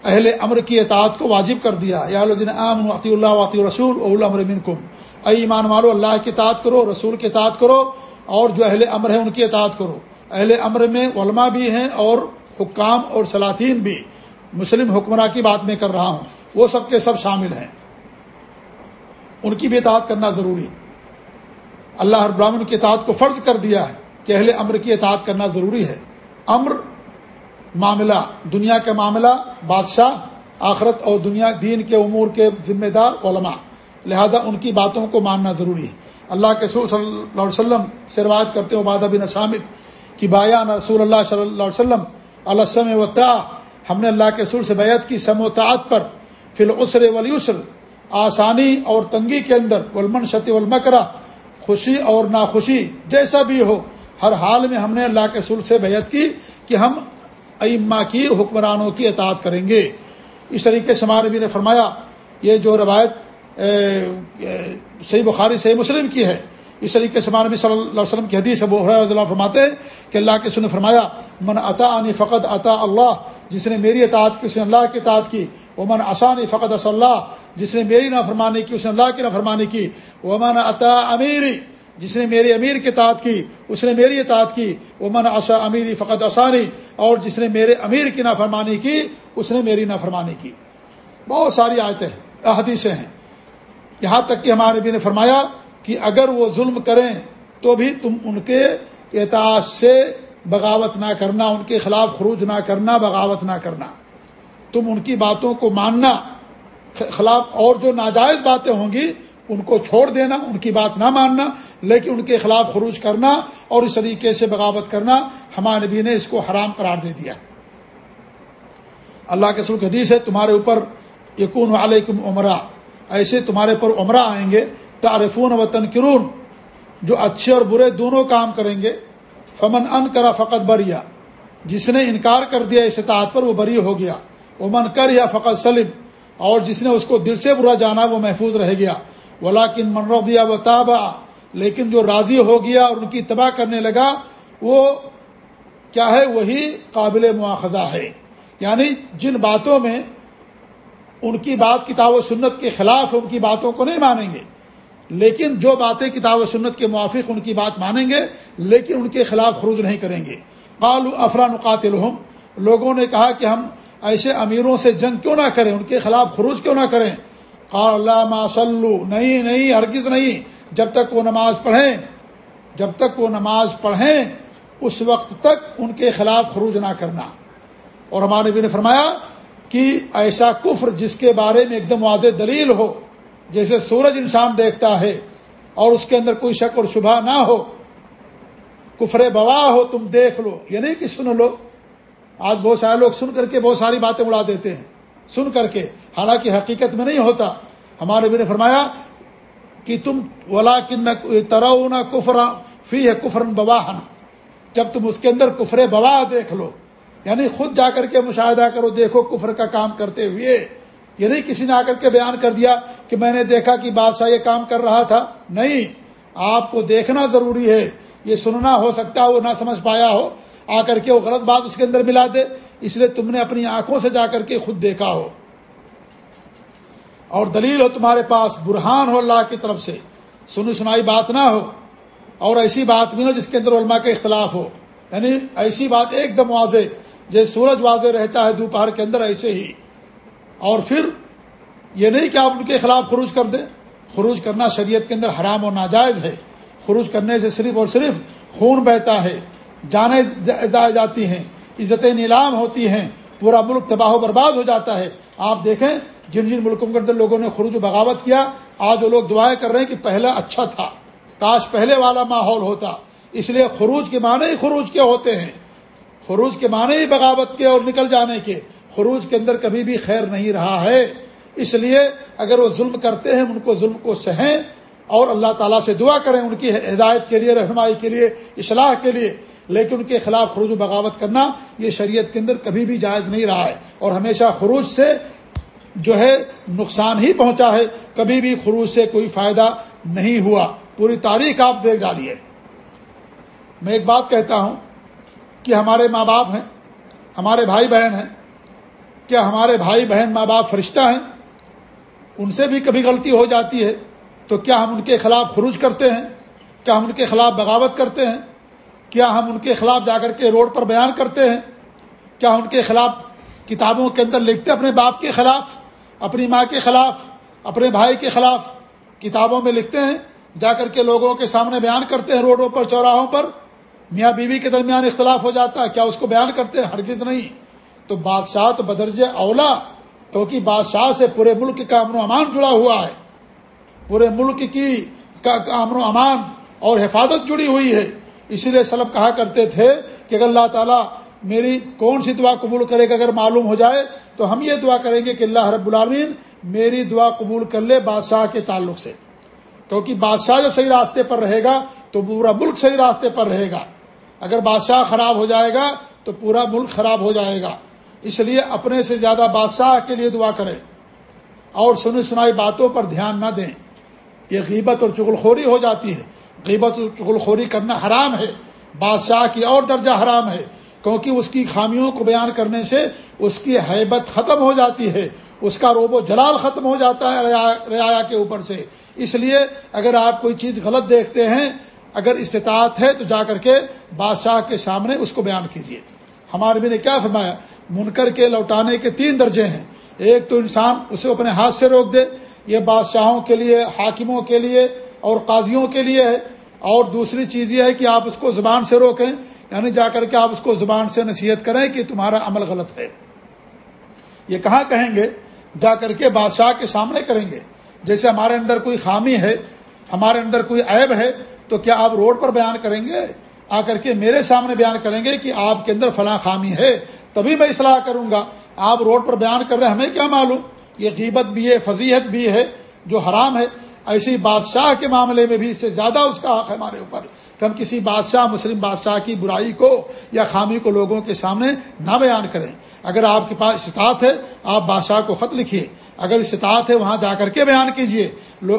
A: اہل امر کی اطاعت کو واجب کر دیا۔ یا عام اللہ وطی رسول اول امر کم اے ایمان مارو اللہ کی اطاعت کرو، رسول کی اطاعت کرو اور جو اہل امر ہے ان کی اطاعت کرو۔ اہل امر میں علماء بھی ہیں اور حکام اور سلاطین بھی۔ مسلم حکمراں کی بات میں کر رہا ہوں۔ وہ سب کے سب شامل ہیں۔ ان کی بھی اطاعت کرنا ضروری۔ اللہ ابراہن کی اطاعت کو فرض کر دیا ہے کہ اہل امر کی اطاعت کرنا ضروری ہے۔ امر معاملہ، دنیا کا معاملہ، بادشاہ، آخرت اور دنیا، دین کے امور کے ذمہ دار علماء۔ لہذا ان کی باتوں کو ماننا ضروری ہے۔ اللہ کے رسول صلی اللہ علیہ وسلم سے روایت کرتے عبادہ بن سامد کہ بایا رسول اللہ صلی اللہ علیہ وسلم علسم و ہم نے اللہ کے رسول سے بیعت کی سم و تعت پر، فی العسر ولیسر آسانی اور تنگی کے اندر ولمن شتی والمکرہ، خوشی اور ناخوشی، جیسا بھی ہو۔ ہر حال میں ہم نے اللہ کے رسول سے بیعت کی کہ ہم ائمہ کی حکمرانوں کی اطاعت کریں گے۔ اس طریقے سے ہمارے نے فرمایا، یہ جو روایت صحیح بخاری، صحیح مسلم کی ہے۔ اس طریقے سے نبی صلی اللہ علیہ وسلم کی حدیث ابو رضی اللہ فرماتے ہیں کہ اللہ کے سن فرمایا، من عطا عنی فقط عطا اللہ، جس نے میری اطاعت کی، اس نے اللہ کی اطاعت کی۔ وہ من آسانی فقط اص اللہ، جس نے میری نافرمانی کی، اس نے اللہ کی نافرمانی کی۔ وہ من عطا امیری جس نے میری امیر کی اطاعت کی، اس نے میری اطاعت کی وہ من آسا امیری فقط آسانی اور جس نے میرے امیر کی نافرمانی کی، اس نے میری نافرمانی کی۔ بہت ساری آیتیں احادیثیں ہیں۔ یہاں تک کہ ہمارے بھی نے فرمایا کہ اگر وہ ظلم کریں تو بھی تم ان کے اعتاث سے بغاوت نہ کرنا، ان کے خلاف خروج نہ کرنا، بغاوت نہ کرنا۔ تم ان کی باتوں کو ماننا، خلاف اور جو ناجائز باتیں ہوں گی، ان کو چھوڑ دینا، ان کی بات نہ ماننا۔ لیکن ان کے خلاف خروج کرنا اور اس طریقے سے بغاوت کرنا ہمارے نبی نے اس کو حرام قرار دے دیا۔ اللہ کے سلک حدیث ہے، تمہارے اوپر یقون علیکم عمرہ ایسے تمہارے پر عمرہ آئیں گے تعارفون و تنکرون۔ جو اچھے اور برے دونوں کام کریں گے، فمن ان کرا فقط بریا۔ جس نے انکار کر دیا استطاعت پر، وہ بری ہو گیا۔ وہ من کر یا فقط سلم۔ اور جس نے اس کو دل سے برا جانا، وہ محفوظ رہ گیا۔ ولاکن من دیا و تابا۔ لیکن جو راضی ہو گیا اور ان کی تباہ کرنے لگا، وہ کیا ہے؟ وہی قابل مواخذہ ہے۔ یعنی جن باتوں میں ان کی بات کتاب و سنت کے خلاف ان کی باتوں کو نہیں مانیں گے، لیکن جو باتیں کتاب و سنت کے موافق ان کی بات مانیں گے، لیکن ان کے خلاف خروج نہیں کریں گے۔ قالو افران قاتل لوگوں نے کہا کہ ہم ایسے امیروں سے جنگ کیوں نہ کریں، ان کے خلاف خروج کیوں نہ کریں۔ قال اللہ ما صلو نہیں نہیں، ہرگز نہیں۔ جب تک وہ نماز پڑھیں، جب تک وہ نماز پڑھیں، اس وقت تک ان کے خلاف خروج نہ کرنا۔ اور ہمارے نبی نے فرمایا کہ ایسا کفر جس کے بارے میں ایک دم واضح دلیل ہو، جیسے سورج انسان دیکھتا ہے اور اس کے اندر کوئی شک اور شبہ نہ ہو، کفر بوا ہو، تم دیکھ لو۔ یہ نہیں کہ سن لو۔ آج بہت سارے لوگ سن کر کے بہت ساری باتیں اڑا دیتے ہیں۔ سن کر کے، حالانکہ حقیقت میں نہیں ہوتا۔ ہمارے بھی نے فرمایا کہ تم ولا کن ترو کفر فی ہے کفرن بواہن، جب تم اس کے اندر کفر بوا دیکھ لو یعنی خود جا کر کے مشاہدہ کرو، دیکھو کفر کا کام کرتے ہوئے۔ یہ نہیں کسی نے آ کر کے بیان کر دیا کہ میں نے دیکھا کہ بادشاہ یہ کام کر رہا تھا۔ نہیں، آپ کو دیکھنا ضروری ہے۔ یہ سننا ہو سکتا وہ نہ سمجھ پایا ہو۔ آ کر کے وہ غلط بات اس کے اندر ملا دے۔ اس لیے تم نے اپنی آنکھوں سے جا کر کے خود دیکھا ہو۔ اور دلیل ہو تمہارے پاس، برہان ہو اللہ کی طرف سے۔ سنی سنائی بات نہ ہو، اور ایسی بات بھی نہ جس کے اندر علماء کا اختلاف ہو۔ یعنی ایسی بات ایک دم واضح جیسے سورج واضح رہتا ہے دوپہر کے اندر ایسے ہی۔ اور پھر یہ نہیں کہ آپ ان کے خلاف خروج کر دیں۔ خروج کرنا شریعت کے اندر حرام اور ناجائز ہے۔ خروج کرنے سے صرف اور صرف خون بہتا ہے، جانیں جائے جاتی ہیں، عزتیں نیلام ہوتی ہیں، پورا ملک تباہ و برباد ہو جاتا ہے۔ آپ دیکھیں جن جن ملکوں کے اندر لوگوں نے خروج و بغاوت کیا، آج وہ لوگ دعائیں کر رہے ہیں کہ پہلا اچھا تھا۔ کاش پہلے والا ماحول ہوتا۔ اس لیے خروج کے معنی ہی خروج کے ہوتے ہیں۔ خروج کے معنی ہی بغاوت کے اور نکل جانے کے۔ خروج کے اندر کبھی بھی خیر نہیں رہا ہے۔ اس لیے اگر وہ ظلم کرتے ہیں ان کو ظلم کو سہیں اور اللہ تعالیٰ سے دعا کریں ان کی ہدایت کے لیے، رہنمائی کے لیے، اصلاح کے لیے۔ لیکن ان کے خلاف خروج و بغاوت کرنا یہ شریعت کے اندر کبھی بھی جائز نہیں رہا ہے۔ اور ہمیشہ خروج سے جو ہے نقصان ہی پہنچا ہے، کبھی بھی خروج سے کوئی فائدہ نہیں ہوا۔ پوری تاریخ آپ دیکھ ڈالیے۔ میں ایک بات کہتا ہوں کہ ہمارے ماں باپ ہیں، ہمارے بھائی بہن ہیں۔ کیا ہمارے بھائی بہن ماں باپ فرشتہ ہیں؟ ان سے بھی کبھی غلطی ہو جاتی ہے۔ تو کیا ہم ان کے خلاف خروج کرتے ہیں؟ کیا ہم ان کے خلاف بغاوت کرتے ہیں؟ کیا ہم ان کے خلاف جا کر کے روڈ پر بیان کرتے ہیں؟ کیا ان کے خلاف کتابوں کے اندر لکھتے اپنے باپ کے خلاف؟ اپنی ماں کے خلاف، اپنے بھائی کے خلاف کتابوں میں لکھتے ہیں، جا کر کے لوگوں کے سامنے بیان کرتے ہیں روڈوں پر، چوراہوں پر۔ میاں بیوی کے درمیان اختلاف ہو جاتا ہے، کیا اس کو بیان کرتے ہیں؟ ہرگز نہیں۔ تو بادشاہ تو بدرج اولا، کیونکہ بادشاہ سے پورے ملک کا امن و امان جڑا ہوا ہے۔ پورے ملک کی کا امن و امان اور حفاظت جڑی ہوئی ہے۔ اسی لیے سلب کہا کرتے تھے کہ اگر اللہ تعالیٰ میری کون سی دعا قبول کرے گا اگر معلوم ہو جائے تو ہم یہ دعا کریں گے کہ اللہ رب العالمین میری دعا قبول کر لے بادشاہ کے تعلق سے۔ کیونکہ بادشاہ جب صحیح راستے پر رہے گا تو پورا ملک صحیح راستے پر رہے گا۔ اگر بادشاہ خراب ہو جائے گا تو پورا ملک خراب ہو جائے گا۔ اس لیے اپنے سے زیادہ بادشاہ کے لیے دعا کرے اور سنی سنائی باتوں پر دھیان نہ دیں۔ یہ غیبت اور چغلخوری ہو جاتی ہے۔ غیبت اور چغلخوری کرنا حرام ہے۔ بادشاہ کی اور درجہ حرام ہے۔ کیونکہ اس کی خامیوں کو بیان کرنے سے اس کی حیبت ختم ہو جاتی ہے، اس کا روب و جلال ختم ہو جاتا ہے رعایا کے اوپر سے۔ اس لیے اگر آپ کوئی چیز غلط دیکھتے ہیں، اگر استطاعت ہے تو جا کر کے بادشاہ کے سامنے اس کو بیان کیجیے ہمارے بھی نے کیا فرمایا، منکر کے لوٹانے کے تین درجے ہیں۔ ایک تو انسان اسے اپنے ہاتھ سے روک دے، یہ بادشاہوں کے لیے، حاکموں کے لیے اور قاضیوں کے لیے ہے۔ اور دوسری چیز یہ ہے کہ آپ اس کو زبان سے روکیں۔ یعنی جا کر کے آپ اس کو زبان سے نصیحت کریں کہ تمہارا عمل غلط ہے۔ یہ کہاں کہیں گے؟ جا کر کے بادشاہ کے سامنے کریں گے۔ جیسے ہمارے اندر کوئی خامی ہے، ہمارے اندر کوئی عیب ہے، تو کیا آپ روڈ پر بیان کریں گے؟ آ کر کے میرے سامنے بیان کریں گے کہ آپ کے اندر فلاں خامی ہے، تبھی میں اصلاح کروں گا۔ آپ روڈ پر بیان کر رہے ہیں، ہمیں کیا معلوم؟ یہ غیبت بھی ہے، فضیحت بھی ہے، جو حرام ہے۔ ایسی بادشاہ کے معاملے میں بھی اس سے زیادہ اس کا حق ہے ہمارے اوپر۔ ہم کسی بادشاہ، مسلم بادشاہ کی برائی کو یا خامی کو لوگوں کے سامنے نہ بیان کریں۔ اگر آپ کے پاس استطاعت ہے، آپ بادشاہ کو خط لکھیے۔ اگر استطاعت ہے، وہاں جا کر کے بیان کیجیے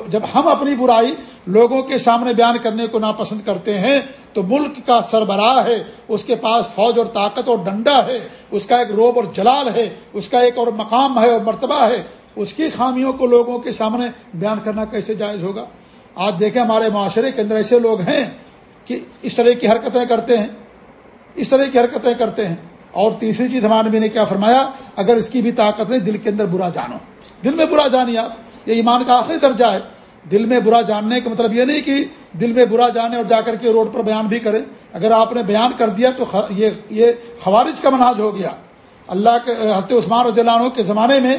A: جب ہم اپنی برائی لوگوں کے سامنے بیان کرنے کو ناپسند کرتے ہیں، تو ملک کا سربراہ ہے۔ اس کے پاس فوج اور طاقت اور ڈنڈا ہے۔ اس کا ایک روب اور جلال ہے۔ اس کا ایک اور مقام ہے اور مرتبہ ہے۔ اس کی خامیوں کو لوگوں کے سامنے بیان کرنا کیسے جائز ہوگا؟ آج دیکھیں ہمارے معاشرے کے اندر ایسے لوگ ہیں۔ کہ اس طرح کی حرکتیں کرتے ہیں، اس طرح کی حرکتیں کرتے ہیں۔ اور تیسری چیز ہمارے بھی نے کیا فرمایا؟ اگر اس کی بھی طاقت نہیں، دل کے اندر برا جانو۔ دل میں برا جانیے آپ، یہ ایمان کا آخری درجہ ہے۔ دل میں برا جاننے کا مطلب یہ نہیں کہ دل میں برا جانے اور جا کر کے روڈ پر بیان بھی کرے۔ اگر آپ نے بیان کر دیا تو یہ خوارج کا مناج ہو گیا۔ اللہ کے حضرت عثمان رضی اللہ عنہ کے زمانے میں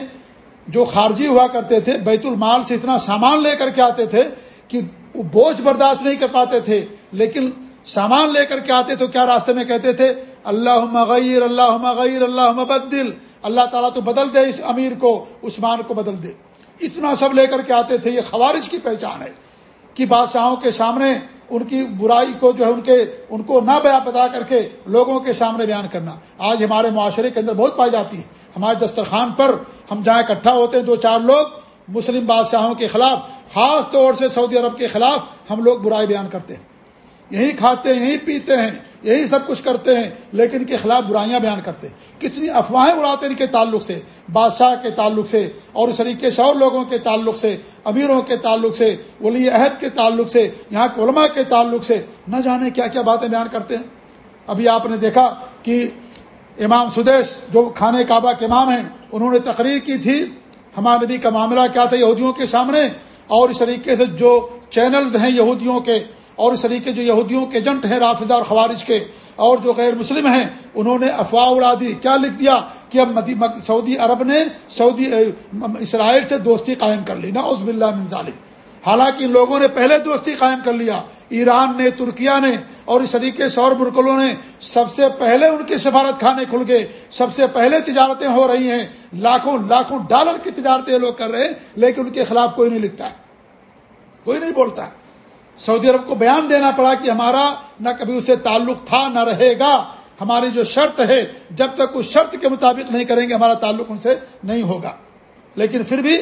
A: جو خارجی ہوا کرتے تھے، بیت المال سے اتنا سامان لے کر کے آتے تھے کہ وہ بوجھ برداشت نہیں کر پاتے تھے، لیکن سامان لے کر کے آتے تو کیا راستے میں کہتے تھے اللہ مغیر اللہ مغیر اللہ مبدل اللہ تعالیٰ تو بدل دے اس امیر کو، عثمان کو بدل دے۔ اتنا سب لے کر کے آتے تھے، یہ خوارج کی پہچان ہے کہ بادشاہوں کے سامنے ان کی برائی کو جو ہے ان کے، ان کو نہ بیا بتا کر کے لوگوں کے سامنے بیان کرنا۔ آج ہمارے معاشرے کے اندر بہت پائی جاتی ہے۔ ہمارے دسترخوان پر ہم جہاں اکٹھا ہوتے ہیں، دو چار لوگ مسلم بادشاہوں کے خلاف، خاص طور سے سعودی عرب کے خلاف ہم لوگ برائی بیان کرتے ہیں۔ یہی کھاتے ہیں، یہی پیتے ہیں، یہی سب کچھ کرتے ہیں، لیکن ان کے خلاف برائیاں بیان کرتے ہیں۔ کتنی افواہیں اڑاتے ہیں ان کے تعلق سے، بادشاہ کے تعلق سے اور اس طریقے سے اور لوگوں کے تعلق سے، امیروں کے تعلق سے، ولی عہد کے تعلق سے، یہاں کے علماء کے تعلق سے۔ نہ جانے کیا کیا باتیں بیان کرتے ہیں۔ ابھی آپ نے دیکھا کہ امام سدیش جو کھانے کعبہ کے امام ہیں، انہوں نے تقریر کی تھی ہمارے نبی کا معاملہ کیا تھا یہودیوں کے سامنے؟ اور اس طریقے سے جو چینلز ہیں یہودیوں کے، اور اس طریقے جو یہودیوں کے ایجنٹ ہیں رافدہ اور خوارج کے، اور جو غیر مسلم ہیں، انہوں نے افواہ اڑا دی۔ کیا لکھ دیا کہ اب سعودی عرب نے سعودی اسرائیل سے دوستی قائم کر لی۔ نا عزب اللہ ظالم حالانکہ ان لوگوں نے پہلے دوستی قائم کر لیا۔ ایران نے، ترکیہ نے اور اس طریقے سے اور مرکلوں نے سب سے پہلے ان کے سفارت خانے کھل گئے۔ سب سے پہلے تجارتیں ہو رہی ہیں۔ لاکھوں لاکھوں ڈالر کی تجارتیں لوگ کر رہے ہیں، لیکن ان کے خلاف کوئی نہیں لکھتا۔ ہے کوئی نہیں بولتا۔ سعودی عرب کو بیان دینا پڑا کہ ہمارا نہ کبھی اسے تعلق تھا، نہ رہے گا۔ ہماری جو شرط ہے، جب تک اس شرط کے مطابق نہیں کریں گے، ہمارا تعلق ان سے نہیں ہوگا۔ لیکن پھر بھی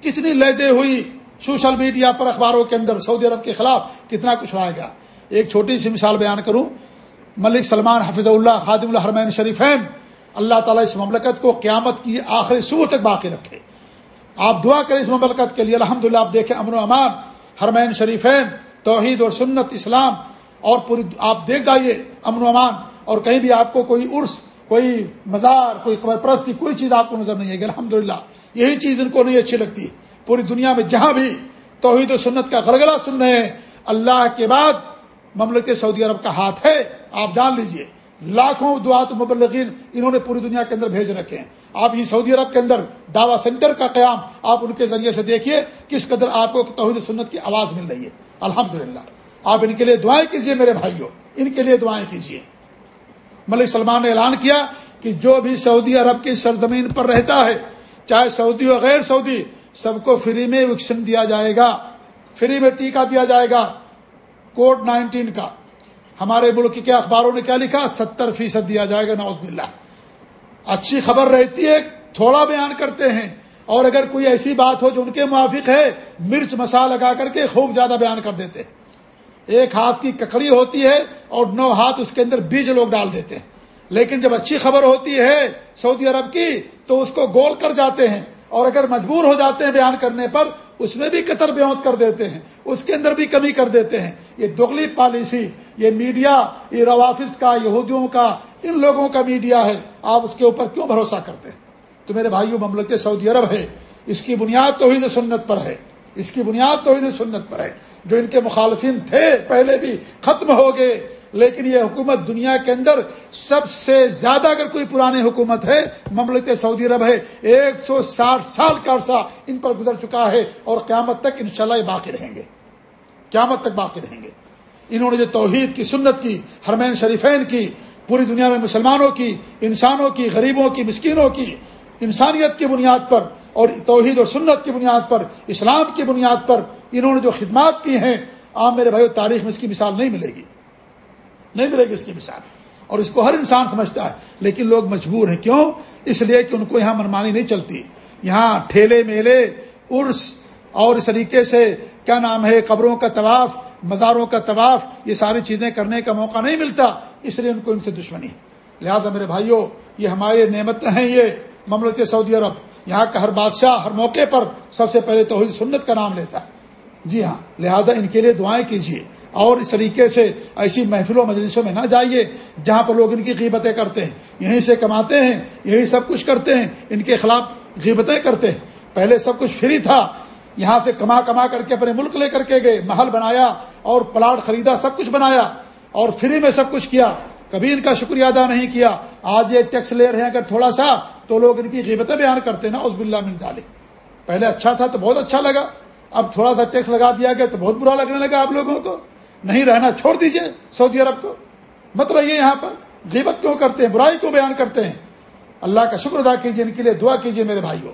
A: کتنی لہدے ہوئی سوشل میڈیا پر اخباروں کے اندر سعودی عرب کے خلاف، کتنا کچھ رائے گا۔ ایک چھوٹی سی مثال بیان کروں۔ ملک سلمان حفظ اللہ خادم الحرمین شریفین، اللہ تعالیٰ اس مملکت کو قیامت کی آخری صبح تک باقی رکھے۔ آپ دعا کریں اس مملکت کے لیے۔ الحمد للہ آپ دیکھیں امن و امان، حرمین شریفین، توحید اور سنت، اسلام، اور پوری آپ دیکھ جائیے امن و امان۔ اور کہیں بھی آپ کو کوئی عرس، کوئی مزار، کوئی قبر پرستی، کوئی چیز آپ کو نظر نہیں آئے گی۔ الحمد یہی چیز ان کو نہیں اچھی لگتی۔ پوری دنیا میں جہاں بھی توحید و سنت کا گلگلہ سن رہے ہیں، اللہ کے بعد مملکت سعودی عرب کا ہاتھ ہے، آپ جان لیجیے۔ لاکھوں دعات مبلغین انہوں نے پوری دنیا کے اندر بھیج رکھے ہیں۔ آپ یہ سعودی عرب کے اندر دعوی سینٹر کا قیام آپ ان کے ذریعے سے دیکھیے کس قدر آپ کو توحید سنت کی آواز مل رہی ہے۔ الحمد آپ ان کے لیے دعائیں کیجیے میرے بھائیوں۔ ان کے لیے دعائیں کیجیے ملک سلمان نے اعلان کیا کہ جو بھی سعودی عرب کی سرزمین پر رہتا ہے، چاہے سعودی ہو غیر سعودی، سب کو فری میں ویکسین دیا جائے گا۔ فری میں ٹیکہ دیا جائے گا۔ کووڈ نائنٹین کا ہمارے ملک کے اخباروں نے کیا لکھا؟ ستر فیصد دیا جائے گا نوز بلّہ اچھی خبر رہتی ہے، تھوڑا بیان کرتے ہیں۔ اور اگر کوئی ایسی بات ہو جو ان کے موافق ہے، مرچ مسالہ لگا کر کے خوب زیادہ بیان کر دیتے۔ ایک ہاتھ کی ککڑی ہوتی ہے اور نو ہاتھ اس کے اندر بیج لوگ ڈال دیتے ہیں۔ لیکن جب اچھی خبر ہوتی ہے سعودی عرب کی، تو اس کو گول کر جاتے ہیں۔ اور اگر مجبور ہو جاتے ہیں بیان کرنے پر اس میں بھی قطر بیوت کر دیتے ہیں، اس کے اندر بھی کمی کر دیتے ہیں۔ یہ دگلی پالیسی، یہ میڈیا، یہ روافظ کا، یہودیوں کا، ان لوگوں کا میڈیا ہے۔ آپ اس کے اوپر کیوں بھروسہ کرتے ہیں؟ تو میرے بھائیوں مملکت سعودی عرب ہے، اس کی بنیاد توحید سنت پر ہے۔ اس کی بنیاد توحید سنت پر ہے۔ جو ان کے مخالفین تھے، پہلے بھی ختم ہو گئے۔ لیکن یہ حکومت دنیا کے اندر سب سے زیادہ اگر کوئی پرانی حکومت ہے، مملکت سعودی عرب ہے، ایک سو ساٹھ سال کا عرصہ ان پر گزر چکا ہے اور قیامت تک انشاءاللہ یہ باقی رہیں گے۔ قیامت تک باقی رہیں گے۔ انہوں نے جو توحید کی، سنت کی، حرمین شریفین کی، پوری دنیا میں مسلمانوں کی، انسانوں کی، غریبوں کی، مسکینوں کی، انسانیت کی بنیاد پر اور توحید اور سنت کی بنیاد پر، اسلام کی بنیاد پر انہوں نے جو خدمات کی ہیں، عام میرے بھائی تاریخ میں اس کی مثال نہیں ملے گی۔ نہیں ملے گی اس کی مثال۔ اور اس کو ہر انسان سمجھتا ہے۔ لیکن لوگ مجبور ہیں۔ کیوں؟ اس لیے کہ ان کو یہاں منمانی نہیں چلتی۔ یہاں ٹھیلے میلے، عرس اور اس طریقے سے کیا نام ہے، قبروں کا طواف، مزاروں کا طواف، یہ ساری چیزیں کرنے کا موقع نہیں ملتا۔ اس لیے ان کو ان سے دشمنی۔ لہٰذا میرے بھائیوں، یہ ہمارے نعمت ہیں یہ مملکت سعودی عرب۔ یہاں کا ہر بادشاہ ہر موقع پر سب سے پہلے توحید سنت کا نام لیتا۔ ہے جی ہاں لہذا ان کے لیے دعائیں کیجیے اور اس طریقے سے ایسی محفلوں مجلسوں میں نہ جائیے جہاں پر لوگ ان کی قیمتیں کرتے ہیں۔ یہیں سے کماتے ہیں یہی سب کچھ کرتے ہیں، ان کے خلاف غیبتیں کرتے ہیں۔ پہلے سب کچھ فری تھا، یہاں سے کما کما کر کے اپنے ملک لے کر کے گئے، محل بنایا اور پلاٹ خریدا، سب کچھ بنایا اور فری میں سب کچھ کیا۔ کبھی ان کا شکریہ ادا نہیں کیا۔ آج یہ ٹیکس لے رہے ہیں، اگر تھوڑا سا تو لوگ ان کی غیبتیں بیان کرتے نا عزب اللہ مل پہلے اچھا تھا تو بہت اچھا لگا، اب تھوڑا سا ٹیکس لگا دیا گیا تو بہت برا لگنے لگا آپ لوگوں کو۔ نہیں رہنا چھوڑ دیجیے سعودی عرب کو۔ مت رہیے یہاں پر۔ غیبت کیوں کرتے ہیں؟ برائی کو بیان کرتے ہیں۔ اللہ کا شکر ادا کیجیے ان کے لیے دعا کیجیے میرے بھائیوں۔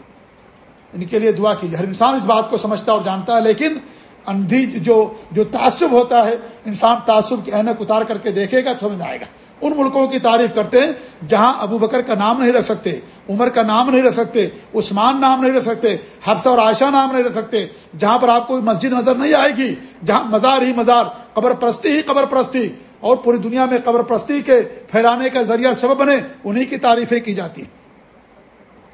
A: ان کے لیے دعا کیجیے ہر انسان اس بات کو سمجھتا اور جانتا ہے، لیکن اندھی جو جو تعصب ہوتا ہے، انسان تعصب کی اینک اتار کر کے دیکھے گا، سمجھ میں آئے گا۔ ان ملکوں کی تعریف کرتے ہیں جہاں ابو بکر کا نام نہیں رکھ سکتے، عمر کا نام نہیں رکھ سکتے، عثمان نام نہیں رکھ سکتے، حفصہ اور عائشہ نام نہیں رکھ سکتے۔ جہاں پر آپ کو مسجد نظر نہیں آئے گی، جہاں مزار ہی مزار، قبر پرستی ہی قبر پرستی، اور پوری دنیا میں قبر پرستی کے پھیلانے کا ذریعہ سبب بنے انہیں کی تعریفیں کی جاتی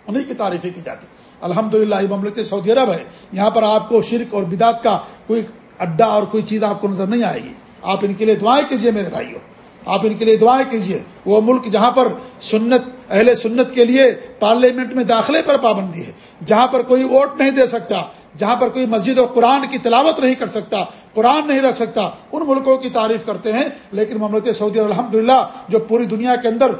A: انہیں کی تعریفیں کی جاتی الحمد للہ مملکت سعودی عرب ہے۔ یہاں پر آپ کو شرک اور بدعت کا کوئی اڈا اور کوئی چیز آپ کو نظر نہیں آئے گی۔ آپ ان کے لیے دعائیں کیجیے میرے بھائیوں۔ آپ ان کے لیے دعائیں کیجیے وہ ملک جہاں پر سنت، اہل سنت کے لیے پارلیمنٹ میں داخلے پر پابندی ہے، جہاں پر کوئی ووٹ نہیں دے سکتا جہاں پر کوئی مسجد اور قرآن کی تلاوت نہیں کر سکتا، قرآن نہیں رکھ سکتا، ان ملکوں کی تعریف کرتے ہیں۔ لیکن مملکت سعودی الحمد للہ جو پوری دنیا کے اندر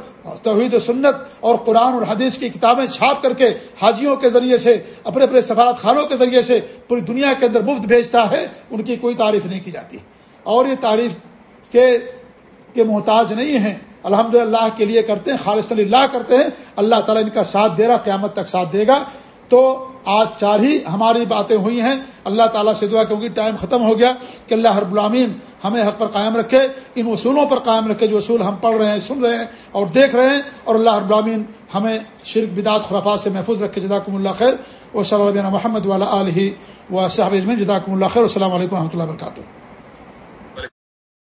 A: توحید و سنت اور قرآن اور حدیث کی کتابیں چھاپ کر کے حاجیوں کے ذریعے سے، اپنے اپنے سفارت خانوں کے ذریعے سے پوری دنیا کے اندر مفت بھیجتا ہے، ان کی کوئی تعریف نہیں کی جاتی۔ اور یہ تعریف کے کے محتاج نہیں ہیں۔ الحمد للہ کے لیے کرتے ہیں، خالص اللہ کرتے ہیں۔ اللہ تعالیٰ ان کا ساتھ دے رہا، قیامت تک ساتھ دے گا۔ تو آج چار ہی ہماری باتیں ہوئی ہیں۔ اللہ تعالیٰ سے دعا کیونکہ ٹائم ختم ہو گیا کہ اللہ ہر غلامین ہمیں حق پر قائم رکھے، ان اصولوں پر قائم رکھے جو اصول ہم پڑھ رہے ہیں، سن رہے ہیں اور دیکھ رہے ہیں۔ اور اللہ ہر غلامین ہمیں شرک، بدعت، خرافات سے محفوظ رکھے۔ جزاکم اللہ خیر۔ و صلی اللہ محمد والا علیہ و صاحب جزاکم اللہ خیر۔ السلام علیکم و رحمۃ اللہ وبرکاتہ۔